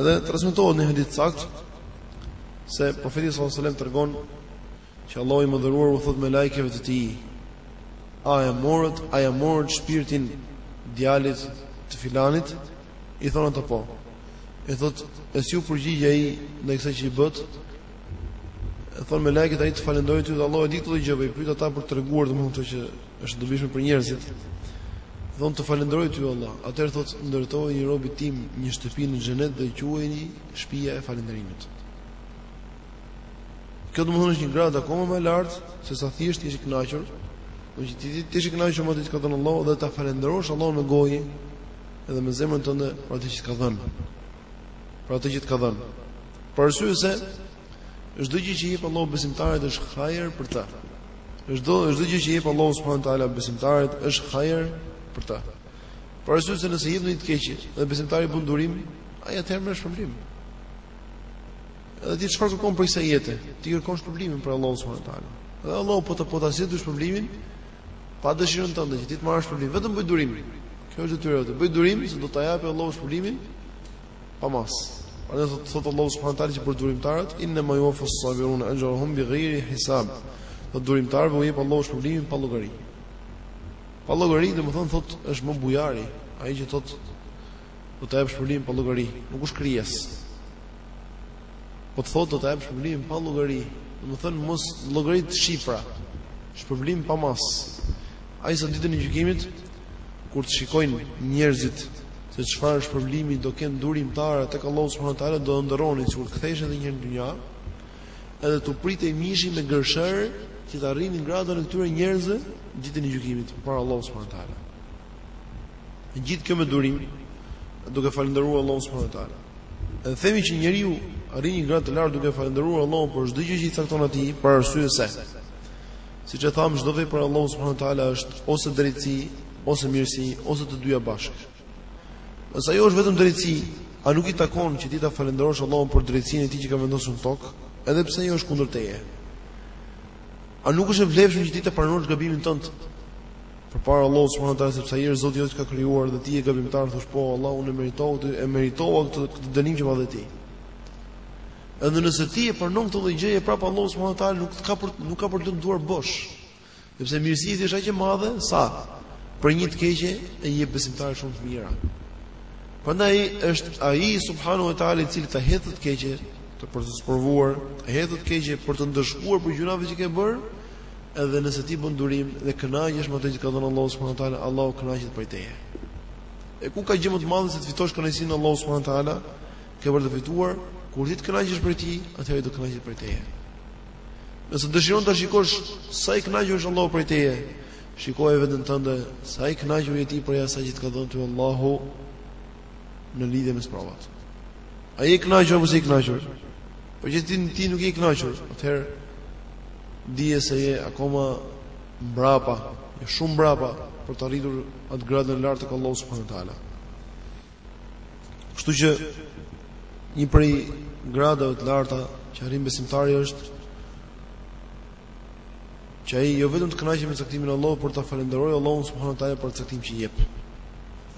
Edhe transmetohet në hadith të saktë se profeti sallallahu alajhi wasallam tregon Që Allahu i Madhëruar u thotë melajkeve të Tij, A e morët, a e morët shpirtin djalit të filanit? I thonë ato po. E thotë, e si u përgjigj ai ndaj kësaj që i bëtë? E thonë melajket ai të falënderoi ty dhe Allahu i di këto gjëra, i pyet ata për të treguar domethënë atë që është e dobishme për njerëzit. Thonë të falënderoi ty Allah. Atëherë thotë ndërtojini robit tim një shtëpi në xhenet dhe quajeni shtëpia e falënderimit. Kjo domethënë është një gradë akoma më e lartë se sa thjesht të jesh i kënaqur, do të thotë të jesh i kënaqur me atë që ka dhënë Allahu dhe ta falënderosh Allahun me gojë edhe me zemrën tënde për atë që të ka dhënë. Për atë që të ka dhënë. Për arsye se çdo gjë që i jep Allahu besimtarit është hajër për ta. Çdo çdo gjë që i jep Allahu subhanahu teala besimtarit është hajër për ta. Për arsye se nëse i jep një të keqe dhe besimtari bën durim, ai atëherë merr shpërblim. Edhe ti çfarë kërkon prej kësaj jete? Ti kërkon shpërblimin prej Allahut subhanahu teala. Dhe Allahu po të po ta zgjedh shpërblimin pa dëshirën tënde që ti të marrësh shpërblim, vetëm bëj durim. Kjo është detyra jote. Bëj durim se do ta japë Allahu shpërblimin pa mas. Prandaj thotë thotë Allahu subhanahu teala që për durimtarët inna ma yuwaffa as-sabirun ajrahum bighayri hisab. Që durimtarëve u jep Allahu shpërblimin pa llogari. Pa llogari, domethënë kush është më bujari, ai që thotë do ta jap shpërblimin pa llogari, nuk është krijesë. Po të thotë do ta jap shpërblimin pa llogari, domethënë mos llogarit shifra. Shpërblim pa mas. Aq sa ditën e gjykimit kur të shikojnë njerëzit se çfarë shpërblimi do kenë durimtarët tek Allahu subhanahu wa taala do ta ëndërronin sikur të ktheheshin edhe një herë në dynja edhe t'u pritej mishi me gërshërë që të arrinin gradën e këtyre njerëzve ditën e gjykimit para Allahut subhanahu wa taala. E gjithë kjo me durim, duke falënderuar Allahun subhanahu teala. Edhe themi që njeriu arrin një gradë të lartë duke falënderuar Allahun për çdo gjë që i cakton atij, për arsye se siç e thamë çdo vepër e Allahut subhanahu teala është ose drejtësi, ose mirësi, ose të dyja bashkë. Nëse ajo është vetëm drejtësi, a nuk i takon që ti ta falënderosh Allahun për drejtësinë e tij që ka vendosur në tokë, edhe pse ajo është kundër teje? A nuk është e vlefshme që ti ta pranosh gabimin tënd Përpara Allahut subhanahu wa taala sepse ai është Zoti jot që të ka krijuar dhe ti je gabimtar të thosh po Allah unë e meritova këtë e meritova këtë këtë dënim që ma dhe ti. Edhe nëse ti e pranon këtë lloj gjëje prapë Allahu subhanahu wa taala nuk ka për nuk ka për të lënë duar bosh. Sepse mirësia është aq e madhe sa për një të keqe i jep besimtarit shumë të mira. Prandaj është ai subhanahu wa taala i cili ta hedh të keqen për të sprovuar, ta hedh të keqen për të ndëshkuar për gjynahet që ke bërë, edhe nëse ti bën durim dhe kënaqesh me atë që të ka dhënë Allahu subhanahu wa taala, Allahu kënaqet prej teje. E ku ka gjë më të madhe se të fitosh kënaqësinë e Allahut subhanahu wa taala, ke për ta fituar kur ti të kënaqesh prej tij, atëherë do të kënaqet prej teje. Nëse dëshiron ta shikosh sa i kënaqur është Allahu prej teje, shikoje veten tënde sa i kënaqur je ti prej asaj që të ka dhënë ty Allahu në lidhje me sprovat. A je i kënaqur apo s'je i kënaqur? Po qe ti, ti nuk je i kënaqur, atëherë dije se je akoma mbrapa, je shumë mbrapa për të arritur atë gradën e lartë të Allahut subhanuhu teala. Kështu që një prej gradave të larta që arrin besimtari është që ai jo vetëm të kënaqet me caktimin e Allahut, por ta falënderojë Allahun subhanuhu teala për caktimin që jep.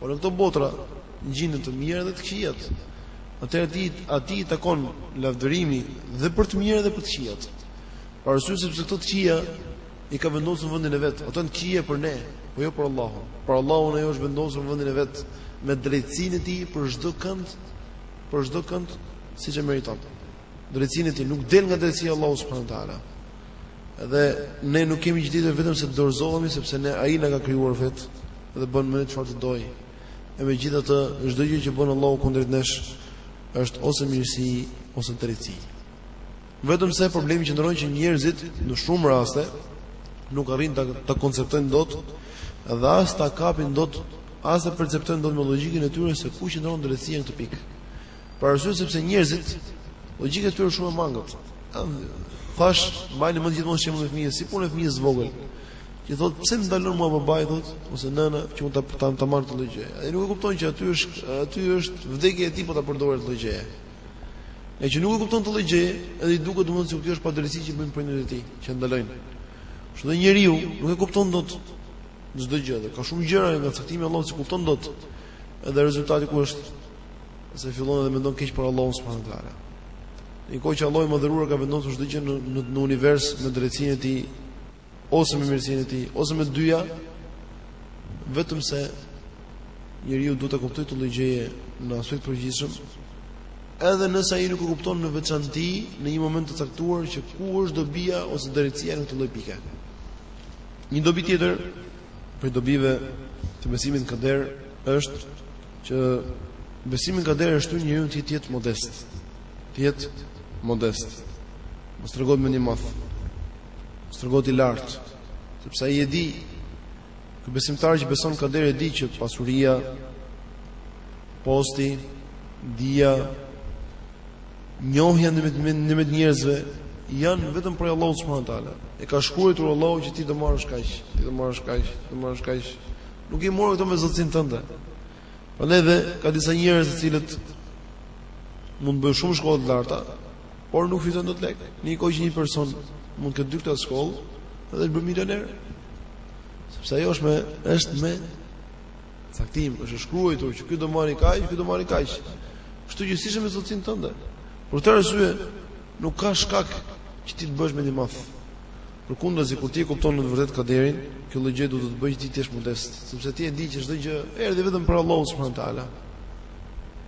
Por në këto botra gjinden të mira dhe të këqijat. Atëherë atij takon lavdërimi dhe për të mira dhe për të këqijat. Për arsye sepse këto të këqija i ka vendosur në vendin e vet. Ato janë të këqija për ne, por jo për Allahun. Për Allahun ajo është vendosur në vendin e vet me drejtësinë e tij për çdo kënd, për çdo kënd siç e meriton. Drejtësinë e tij nuk del nga drejtësia e Allahut subhanuhu teala. Dhe ne nuk kemi gjë tjetër vetëm se të dorëzohemi sepse ne ai na ka krijuar vetë dhe bën me ne çfarë të dojë. E megjithatë, çdo gjë që bën Allahu kundrejt nesh është ose mirësi ose drejtësi. Vetëm se problemi qëndron që njerëzit në shumë raste nuk arrin ta ta konceptojnë dot dhe as ta kapin dot, as ta perceptojnë dot me logjikën e tyre se ku qëndron drejtësia në këtë pikë. Për arsye sepse njerëzit logjika e tyre është shumë e mangët. Thash, bëjmë gjithmonë shembull me fëmijë, si punë e fëmijës vogël. Që thotë, pse më ndalon mua babai thot ose nëna që mos ta ta, ta marr këtë gjë. Ai nuk e kupton që aty është aty është vdekja e tij po ta përdorë këtë gjë. Ai që nuk e kupton këtë gjë, edhe i duket domosdo se kjo është padrejtësi që bën prindërit e tij, që ndalojnë. Kështu dhe njeriu nuk e kupton dot çdo gjë, ka shumë gjëra nga caktimi i Allahut s'i kupton dot. Edhe rezultati ku është Se fillon edhe mendon keq për Allahun subhanuhu teala. Në kohë që Allahu i madhëruar ka vendosur çdo gjë në, në në univers me drejtësinë e tij ose me mirësinë e tij ose me dyja vetëm se njeriu duhet të kuptojë këtë gjë në aspekt përgjithshëm edhe nëse ai nuk e kupton në veçanti në një moment të caktuar që ku është dobia ose drejtësia në këtë lloj pike. Një dobi tjetër prej dobive të besimit në kader është Që besimi në kader e shtyn njeriun të jetë modest Të jetë modest Mos tregohet mendjemadh Mos tregohet i lartë Sepse ai e di Ky besimtar që beson kader e di që pasuria Posti Dija Njohja ndërmjet njerëzve Janë vetëm prej Allahut subhanuhu teala E ka shkruajtur Allahu që ti do marrësh kaq Ti do marrësh kaq do marrësh kaq Nuk i more këto me zotësinë tënde. Prandaj dhe ka disa njerëz të cilët mund të bëjnë shumë shkollë të larta, por nuk fitojnë dot lekë. Në një kohë që një person mund të ketë dy klasë shkollë dhe të bëhet milioner. Sepse ajo është me, është me caktim, është e shkruajtur që ky do marri kaq, ky do marri kaq. Kështu që s'ishte me zotësinë tënde. Për këtë arsye, nuk ka shkak që ti të bëhesh mendjemadh. Përkundrazi, kur ti e kupton në të vërtetë kaderin, kjo lloj gjëje do të të bëjë ti të jesh modest, sepse ti e di që çdo gjë erdhi vetëm prej Allahut subhanahu teala.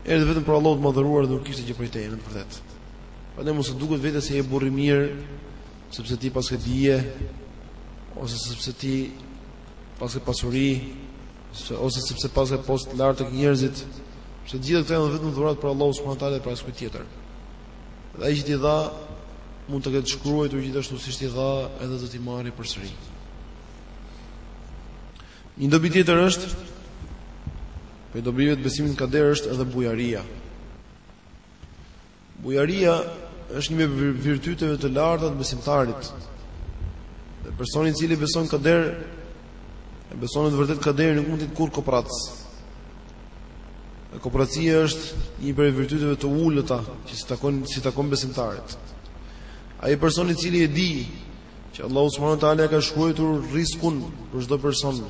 Erdhi vetëm prej Allahut të madhëruar dhe nuk kishte gjë prej teje në të vërtetë. Prandaj mos të duket vetja se je burrë i mirë, sepse ti paske dije ose sepse ti paske pasuri, se ose sepse paske post të lartë tek njerëzit, se gjithë këto janë vetëm dhuratë prej Allahut subhanahu wa taala dhe prej askujt tjetër. Dhe ai që t'i dha mund ta ketë shkruajtur gjithashtu siç t'i dha edhe do t'i marrë përsëri. Një dobi tjetër është prej dobive të besimit në kader është edhe bujaria. Bujaria është një prej virtyteve të larta të besimtarit. Dhe personi i cili e beson kader, e beson në të vërtetë kaderin, nuk mund të jetë kurrë koprac. Dhe kopracia është një prej virtyteve të ulëta që s'i takon s'i takon besimtarit. Ai person i cili e di që Allahu subhanahu wa taala ka shkruajtur rriskun për çdo person.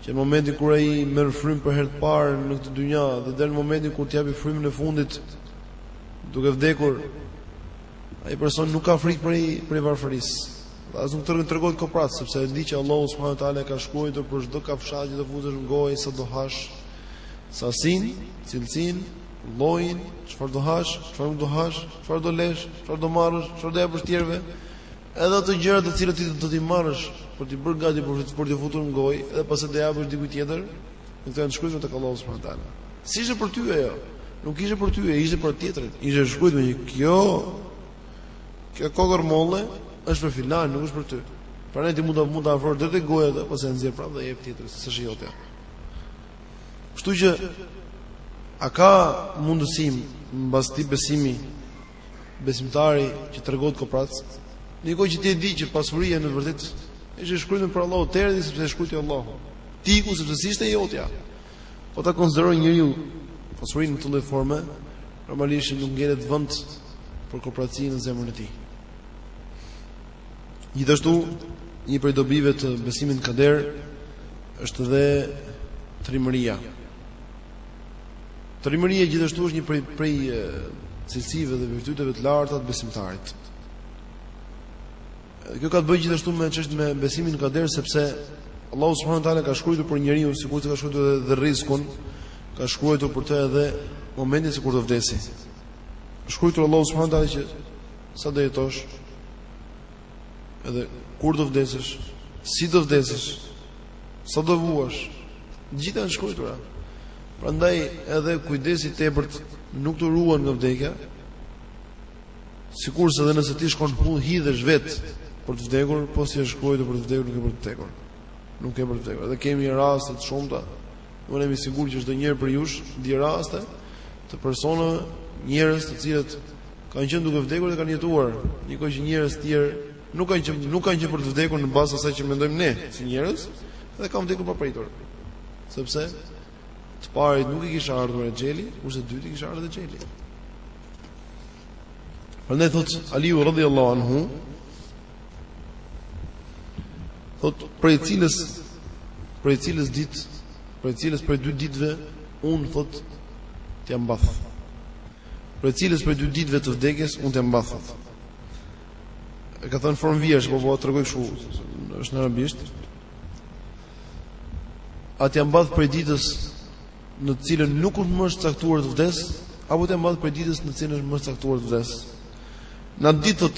Që në momentin kur ai merr frymë për herë të parë në këtë dynja dhe deri në momentin kur të japi frymën e fundit duke vdekur, ai person nuk ka frikë prej prej varfërisë. As nuk tregohet koprac, sepse e di që Allahu subhanahu wa taala e ka shkruar për çdo kafshatë që do futësh në gojë sa do hash, sasinë, cilësinë, llojin, çfarë do hash, çfarë do hash, çfarë do lesh, çfarë do marrësh, çfarë do japësh tjerëve, edhe ato gjëra të cilat ti do t'i marrësh për t'i bërë gati për të për t'i futur në gojë, edhe pastaj do japësh dikujt tjetër, këto janë shkruar tek Allahu subhanahu wa taala. S'ishte për ty ajo? Nuk ishte për ty, ishte për tjetrin. Ishte shkruar që kjo Kjo kokërr molle është për filan, nuk është për ty. Prandaj ti mund ta mund ta afrosh deri te goja dhe ose e nxjerr prapë dhe ia jep tjetrit, se s'ishte jotja. Kështu që a ka mundësi mbas këtij besimi besimtari që të tregohet koprac, në një kohë që ti e di që pasuria në të vërtetë është e shkruar prej Allahut, të erdhi sepse e shkruajti Allahu. Të iku sepse s'ishte jotja. Po ta konsiderojë njeriu pasurinë në këtë lloj forme, Normalisht nuk ngelet vend për kopracinë në zemrën e tij. Gjithashtu, një prej dobive të besimit në kader është dhe trimëria. Trimëria gjithashtu është një prej prej cilësive dhe virtyteve të larta të besimtarit. Kjo ka të bëjë gjithashtu me çështjen e besimit në kader sepse Allahu subhanahu wa taala ka shkruajtur për njeriun sikurse ka shkruajtur edhe rrizkun, ka shkruajtur për të edhe momentin se kur do vdesi. Ka shkruajtur Allahu subhanahu wa taala që sa do jetosh, edhe kur do vdesësh, si do vdesësh, sa do vuash, të gjitha janë të shkruajtura. Prandaj edhe kujdesi i tepërt nuk të ruan nga vdekja, Sikurse edhe nëse ti shkon po hidhesh vet për të vdekur, po s'është shkruajtur për të vdekur nuk ke për të vdekur. Nuk ke për të vdekur. Dhe kemi raste të shumta. Unë jam i sigurt që çdo njeri prej jush di raste të personave, njerëz të cilët kanë qenë duke vdekur dhe kanë jetuar, ndërkohë që njerëz të tjerë nuk kanë qenë nuk kanë qenë për të vdekur në bazë të asaj që mendojmë ne si njerëz, dhe kanë vdekur papritur. Sepse Të parit nuk i kishte ardhur exheli, kurse të dytit i kishte ardhur exheli. Prandaj thotë Aliu radhiyallahu anhu thotë prej cilës prej cilës ditë prej cilës prej dy ditëve unë thotë t'ia mbath. Prej cilës prej dy ditëve të vdekjes unë t'ia mbath. E ka thënë në formë vjershe, po po e tregoj kështu, është në arabisht. A t'ia mbath prej ditës në të cilën nuk është më caktuar të vdes, apo t'ia mbath prej ditës në të cilën më është caktuar të vdes. Në atë ditë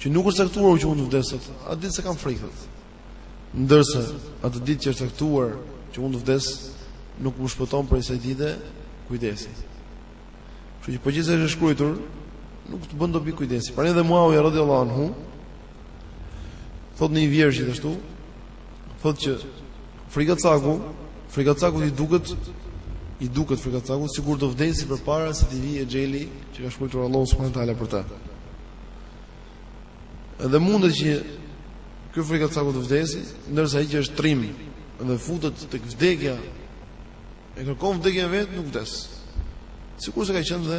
që nuk është caktuar që unë të vdes, atë ditë s'e kam frikë. Ndërsa atë ditë që është caktuar që unë të vdes, nuk më shpëton prej asaj dite kujdesi. Kështu që po qe se është e shkruajtur, nuk të bën dobi kujdesi. Prandaj edhe Muawi radhiyallahu anhu Thotë në një vjershë gjithashtu, thotë që frikacaku, frikacakut i duket i duket frikacakut sikur do vdesi përpara se t'i vijë exheli që ka shkruajtur Allahu subhanahu wa taala për të. Dhe mundet që ky frikacaku të vdesi, ndërsa ai që është trim dhe futet tek vdekja e kërkon vdekjen vet nuk vdes. Sikurse ka qenë dhe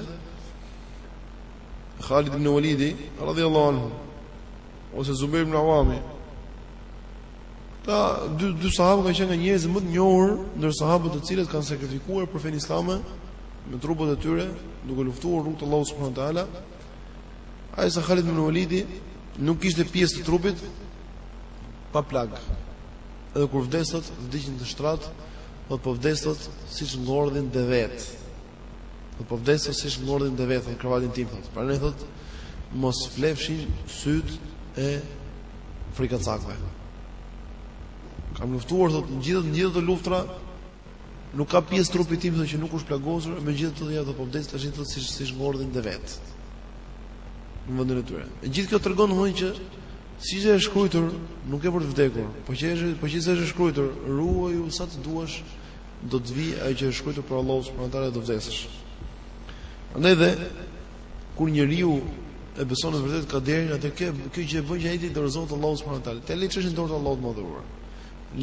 Khalid ibn Walidi radhiyallahu anhu ose Zubair ibn Awami. Këta dy, dy sahabë kanë qenë nga njerëzit më të njohur ndër sahabët të cilët kanë sakrifikuar për fenë islame me trupat e tyre, duke luftuar në rrugë të Allahut subhanahu wa taala. Aq sa Khalid ibn Walidi nuk kishte pjesë të trupit pa plagë. Edhe kur vdes thotë, vdiq në shtrat, dhe po vdes thotë siç ngordhin devetë. Dhe po vdes siç ngordhin devet në krevatin tim thot. Pra ne thot mos flefshin syt e frikacakëve. Kam luftuar thot në gjithë në gjithë ato luftra nuk ka pjesë trupit tim thot që nuk është plagosur, megjithatë ja dhe po vdes tash thot siç siç ngordhin devet në vendin e tyre. E gjithë kjo tregon domthonjë që s'është e shkrujtur nuk ke për të vdekur, po qe se po qe se është e shkrujtur ruaju sa të duash do të vijë ajo që është shkrujtur prej Allahut subhanahu wa taala do vdesësh. Andaj dhe kur njeriu e beson në vërtetë kaderin, atëherë kjo gjë e bën që ai t'i dorëzohet Allahut subhanahu wa taala. Ta lërë çështjen në dorë të Allahut të madhëruar.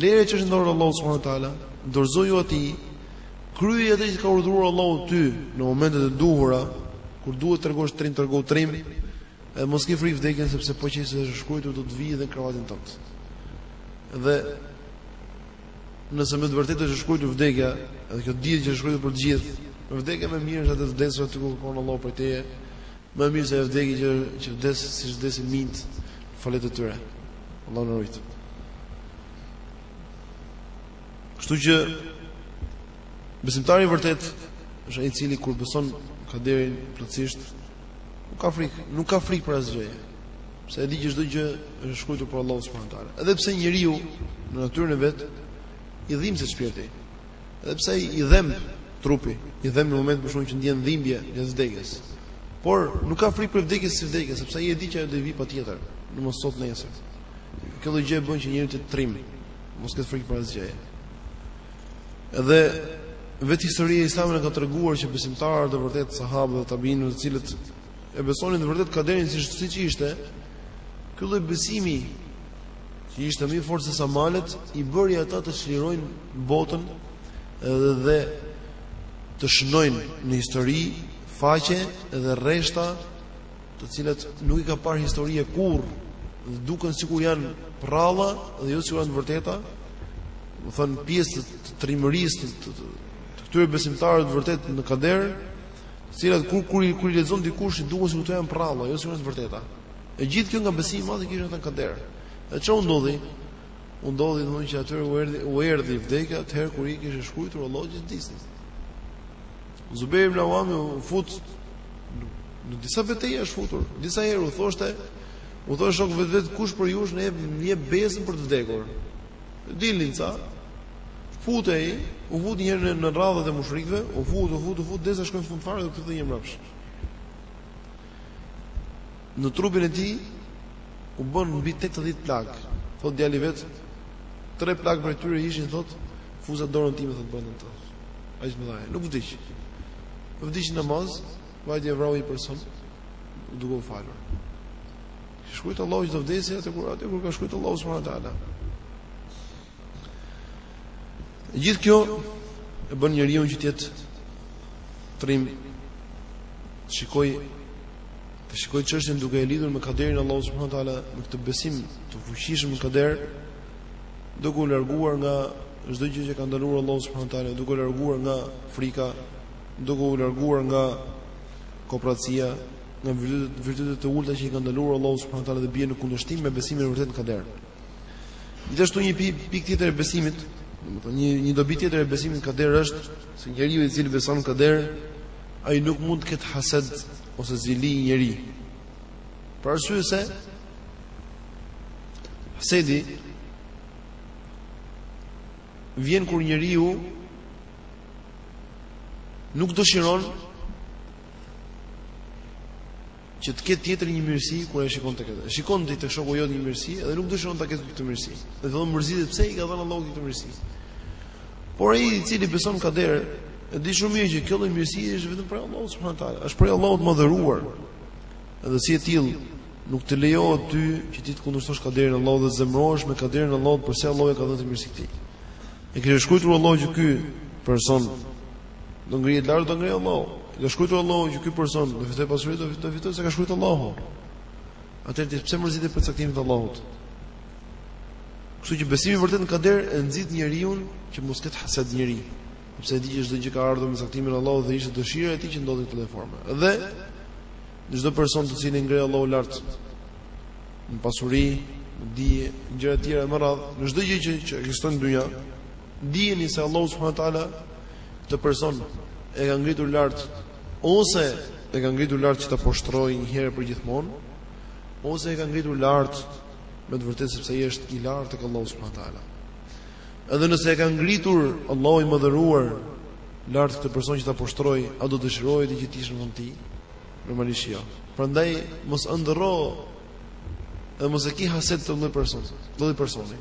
Lëre çështjen në dorë të Allahut subhanahu wa taala, dorëzoju atij. Kryej atë që ka urdhëruar Allahu ty në momentet e duhura, kur duhet të tregohesh trim tregohu trim, e mos ke frikë vdekjen sepse po qe se është shkruar do të vijë dhe në krevatin tënd. Dhe Nëse me të vërtetë është shkruar vdekja, edhe kjo dihet që është shkruar për të gjithë. Vdekja më e mirë është atëherë të vdesësh aty ku kërkon Allahu prej teje. Më mirë se vdekja që që vdes siç vdesin minjtë në foletë e tyre. Allahu na rujt. Kështu që besimtari i vërtet është ai i cili kur beson kaderin plotësisht nuk ka frikë, nuk ka frikë për asgjë. Pse e di që çdo gjë është shkruar prej Allahut subhanahu wa taala. Edhe pse njeriu në natyrën e vet i dhimbset shpirti. Edhe pse ai i dhemb trupi, i dhemb në moment për shkak që ndjen dhimbjen e vdekjes. Por nuk ka frikë prej vdekjes si vdekje, sepse ai e di që ajo do të vijë patjetër, në mos sot nesër. Kjo lloj gjë bën që njeriu të jetë trim, mos ketë frikë për asgjë. Edhe vetë historia e Islamit na ka treguar që besimtarët e vërtetë sahabët dhe tabiinët, të cilët e besonin në vërtet kaderin siç siç ishte, ky lloj besimi që ishte më i fortë se sa malet, i bëri ata të çlirojnë botën edhe dhe të shënojnë në histori faqe dhe rreshta të cilat nuk i ka parë historia kurrë dhe duken sikur janë prralla dhe jo sikur janë të vërteta, domethënë pjesë të trimërisë të, të, të, të këtyre besimtarëve të vërtetë në kader, të cilat kur kur i kur i lexon dikush i duket se këto janë prralla, jo sikur janë të vërteta. E gjithë kjo nga besimi i madh që kishin ata në kader. E ça u ndodhi? U ndodhi domthonjë që atyre u erdhi u erdhi vdekja atëherë kur i kishte shkrujtur Allahu i Gjithëdijshmi. Zubair ibn Awami u fut në disa beteja është futur. Disa herë u thoshte u thoshte shokëve të vet kush prej jush më jep besën për të vdekur. Dilnin ca, futej, u fut një herë në radhët e mushrikëve, u fut, u fut, u fut derisa shkoi në fund fare dhe u kthye mbrapsht. Në trupin e tij u bën mbi 80 plagë. Thot djali vet, tre plagë prej tyre ishin thot fusja dorën time thot brenda të. Ai më tha, nuk vdiq. Vdiq në namaz, vajti e vrau një person duke u falur. Shkruajt Allahu që do vdesë atë kur atë kur ka shkruajt Allahu subhanahu wa taala. Gjithë kjo e bën njeriun që të jetë trim shikoj të shikoj çështjen duke e lidhur me kaderin e Allahut subhanahu wa taala me këtë besim të fuqishëm në kader duke u larguar nga çdo gjë që ka ndaluar Allahu subhanahu wa taala duke u larguar nga frika duke u larguar nga kopracia nga virtytet virtytet e ulëta që i ka ndaluar Allahu subhanahu wa taala dhe bien në kundërshtim me besimin e vërtetë në kader. Gjithashtu një pikë tjetër e besimit, domethënë një një dobi tjetër e besimit në kader është se njeriu i cili beson në kader, ai nuk mund të ketë hased ose zili një njeri. Për arsye se hasedi vjen kur njeriu nuk dëshiron Që të ketë tjetri një mirësi kur e shikon tek ai. E shikon ti te shoku jot një mirësi dhe nuk dëshiron ta ketë këtë mirësi. Dhe fillon mërzitet pse i ka dhënë Allahu këtë mirësi. Por ai i cili beson kaderin, e di shumë mirë që kjo lloj mirësie është vetëm prej Allahut subhanahu wa taala. Është prej Allahut të madhëruar. Edhe si e tillë nuk të lejohet ty që ti të kundërshtosh kaderin e Allahut dhe zemrohesh me kaderin e Allahut përse Allahu ia ka dhënë këtë mirësi këtij. E kishte shkruar Allahu që ky person Do ngrihet lart do ta ngrejë Allahu. E ka shkruajt Allahu që ky person do fitojë pasuri do fitojë fitojë se ka shkruajt Allahu. Atëherë ti pse mërzitesh për caktimin e Allahut? Kështu që besimi i vërtetë në kader e nxit njeriun që mos ketë hased njeri. Sepse e di që çdo gjë ka ardhur me caktimin e Allahut dhe ishte dëshira e tij që ndodhi në këtë formë. Dhe çdo person të cilin e ngre Allahu lart në pasuri, në dije, gjëra të tjera me radhë, në çdo gjë që ekziston në dynja, dijeni se Allahu subhanahu wa taala këtë person e ka ngritur lart ose e ka ngritur lart që ta poshtrojë një herë për gjithmonë ose e ka ngritur lart me të vërtetë sepse ai është i lartë tek Allahu subhanahu wa taala. Edhe nëse e ka ngritur Allahu i madhëruar lart këtë person që ta poshtrojë, a do dëshiroje ti që të ishe në vend të tij? Normalisht jo. Prandaj mos ëndërro Dhe mos e ki haset atë lloj person, atë lloj personi.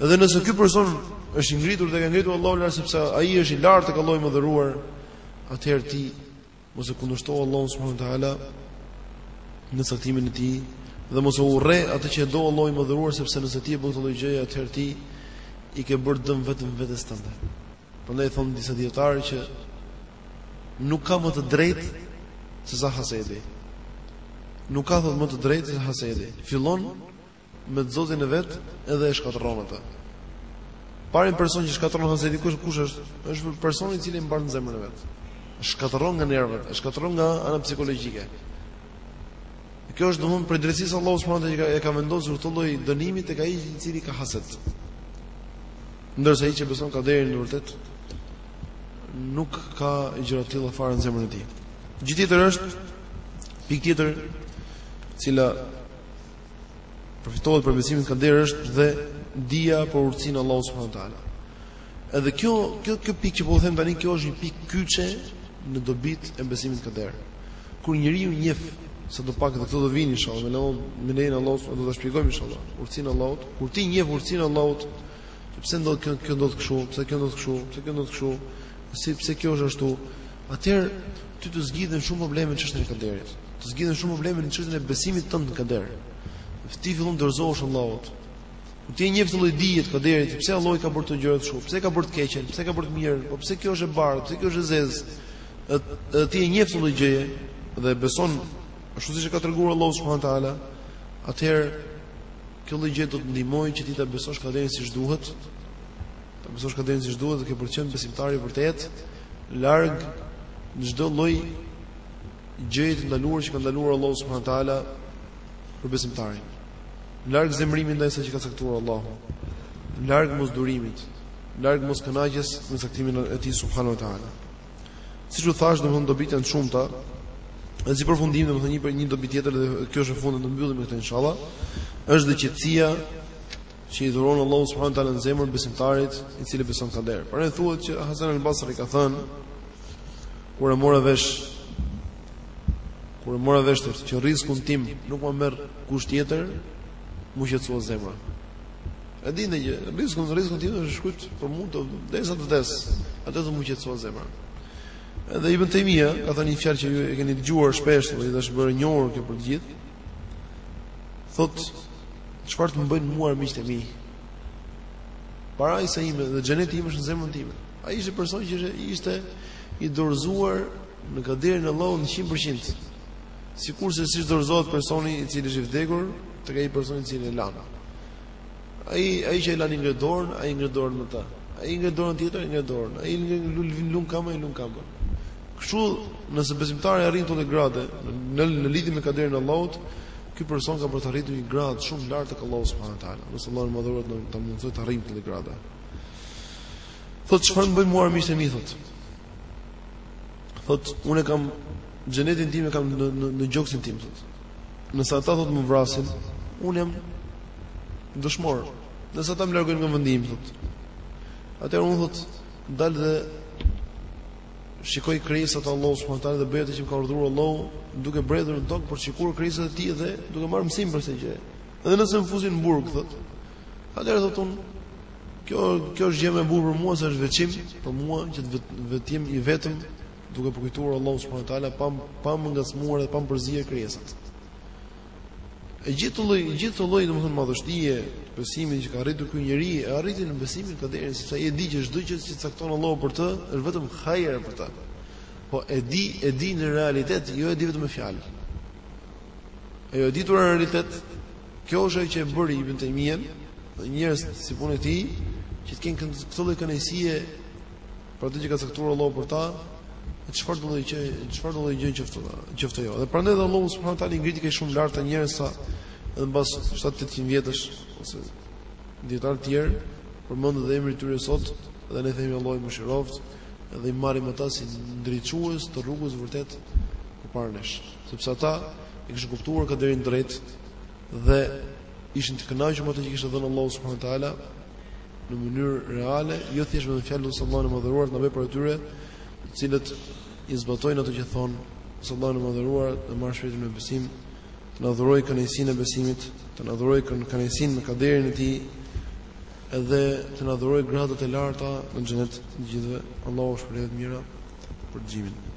Edhe nëse ky person është i ngritur dhe e ka ngritur Allahu lart sepse ai është i lartë tek Allahu i mëdhëruar, atëherë ti mos e kundërshto Allahun subhanahu wa taala në caktimin e tij dhe mos e urre atë që e do Allahu i mëdhëruar sepse nëse ti e bën këtë lloj gjëje, atëherë ti i ke bërë dëm vetëm vetes tënde. Prandaj thonë disa dijetarë që nuk ka më të drejtë se sa haseti. Nuk ka thotë më të drejtë se haseti. Fillon me të zotin e vet edhe e shkatërron atë. Të parin person që shkatërron haseti kush kush është? Është personi i cili e mban në zemrën e vet. Shkatërron nga nervat, e shkatërron nga ana psikologjike. Kjo është domthon prej drejtësisë, Allahu subhanahu wa taala e ka vendosur këtë lloj dënimi tek ai i cili ka haset. Ndërsa ai që beson kaderin në të vërtetë nuk ka gjëra të tilla fare në zemrën e tij. Gjë tjetër është pikë tjetër e cila përfitohet prej besimit në kader është dhe dija për urtësinë e Allahut subhanuhu teala. Edhe kjo kjo kjo pikë që po u them tani kjo është një pikë kyçe në dobit e besimit në kader. Kur njeriu njeh sa do pak dhe këto do vijnë inshallah me lejen me lejen e Allahut do ta shpjegojmë inshallah urtësinë e Allahut kur ti njeh urtësinë e Allahut pse ndodh kjo kjo ndodh kështu pse kjo ndodh kështu pse kjo ndodh kështu si pse kjo është ashtu atëherë ty të zgjidhen shumë probleme në çështjen e kaderit të zgjidhen shumë probleme në çështjen e besimit tënd në kader ti fillon i dorëzohesh Allahut Kur ti e njeh vëllai dijet të kaderit, pse Allahu i ka bërë këto gjëra kështu? Pse ka bërë të keqen? Pse ka bërë të mirën? Po pse kjo është e bardhë? Pse kjo është e zezë? Dhe ti e njeh këtë lloj gjëje dhe beson ashtu siç e ka treguar Allahu subhanahu wa taala, atëherë kjo lloj gjëje do të ndihmojë që ti ta besosh kaderin siç duhet. Ta besosh kaderin siç duhet dhe ke për të qenë besimtar i vërtetë larg çdo lloj gjëje të ndaluar që ka ndaluar Allahu subhanahu wa taala për besimtarin. larg zemërimit ndaj asaj që ka caktuar Allahu, larg mos durimit, larg mos kënaqjes me caktimin e Tij subhanahu wa taala. Siç u thash, domthonë dobit janë të shumta. Dhe si përfundim domthonë një për një dobi tjetër dhe kjo është e fundit të mbyllim me këtë inshallah, është dhe qetësia që i dhuron Allahu subhanahu wa taala në zemër besimtarit i cili beson në kader. Prandaj thuhet që Hasan al-Basri ka thënë kur e mora vesh Kur e mora vesh që rrizkun tim nuk ma merr kush tjetër, m'u qetësua zemra. E di që rrizkun, rrizkun tim është shkruajtur për mua deri sa të vdes, atëherë m'u qetësua zemra. Edhe Ibn Taymija ka thënë një fjalë që ju e keni dëgjuar shpesh, dhe është bërë e njohur kjo për të gjithë. Thotë, çfarë të më bëjnë mua armiqtë e mi? Parajsa ime dhe xheneti im është në zemrën time. Ai ishte person që ishte i dorëzuar Në kaderin e Allahut në 100%. Sikurse siç dorëzohet personi i cili është i vdekur tek ai person i cili e lan. Ai ai që e lan i ngre dorën, ai ngre dorën me të. Ai ngre dorën tjetër, ai ngre dorën. Ai ngre lun i lun kamë, ai lun kamë. Kështu, nëse besimtari arrin këtë gradë në në lidhje me kaderin e Allahut, ky person ka për të arritur një grad shumë lart tek Allahu subhanahu wa taala. E lus Allahun e madhëruar të na mundësojë të arrijmë këtë gradë. Thotë çfarë më bëjnë mua armiqtë e mi thotë. Thot, unë e kam xhenetin tim e kam në në, në gjoksin tim thot. Nëse ata thot më vrasin, unë jam dëshmor. Nëse ata më largojnë nga vendi im thot. Atëherë unë thot dal dhe shikoj krijesat e Allahut subhanahu teala dhe bëj atë që më ka urdhëruar Allahu, duke bredhur në tokë për të shikuar krijesat e tij dhe duke marrë mësim për këtë gjë. Edhe nëse më fusin në burg, thotë. Atëherë thotë unë, kjo kjo është gjëja më e bukur për mua se është veçim për mua që të mbetem i vetëm duke përkujtuar Allahun subhanahu wa taala pa pa më ngacmuar dhe pa më përzier krijesat. Gjithë këtë lloj gjithë këtë lloj domethënë madhështie, besimi që ka arritur ky njeri, e arriti në besimin e kaderit, sepse ai e di që çdo gjë që cakton Allahu për të është vetëm hajër për të. Po e di, e di në realitet, jo e di vetëm me fjalë. Ajo e ditur në realitet, kjo është ajo që e bëri Ibn Taymiyah dhe njerëz si punë e tij që të kenë këtë lloj kënaqësie për atë që ka caktuar Allahu për ta, e çfarëdo gjë, çfarëdo gjë qoftë qoftë ajo. Dhe prandaj Allahu subhanahu wa taala i ngriti kaq shumë lart këta njerëz sa edhe mbas 7-800 vjetësh ose dietar të tjerë përmenden dhe emri i tyre sot dhe ne themi Allahu i mëshiroftë dhe i marrim ata si ndriçues të rrugës vërtet përpara nesh. sepse ata e kishin kuptuar kaderin drejt dhe ishin të kënaqur me atë që kishte dhënë Allahu subhanahu wa taala në mënyrë reale, jo thjesht me fjalë. Lus Allahun e madhëruar të na bëjë prej atyre, të cilët i zbatojnë ato që thon, lus Allahun e madhëruar të na marrë shpirtin me besim, të na dhurojë kënaqësinë e besimit, të na dhurojë kënaqësinë me kaderin e tij, edhe të na dhurojë gradat e larta në xhenet të gjithëve. Allahu ju shpërbleftë me të mira për dëgjimin.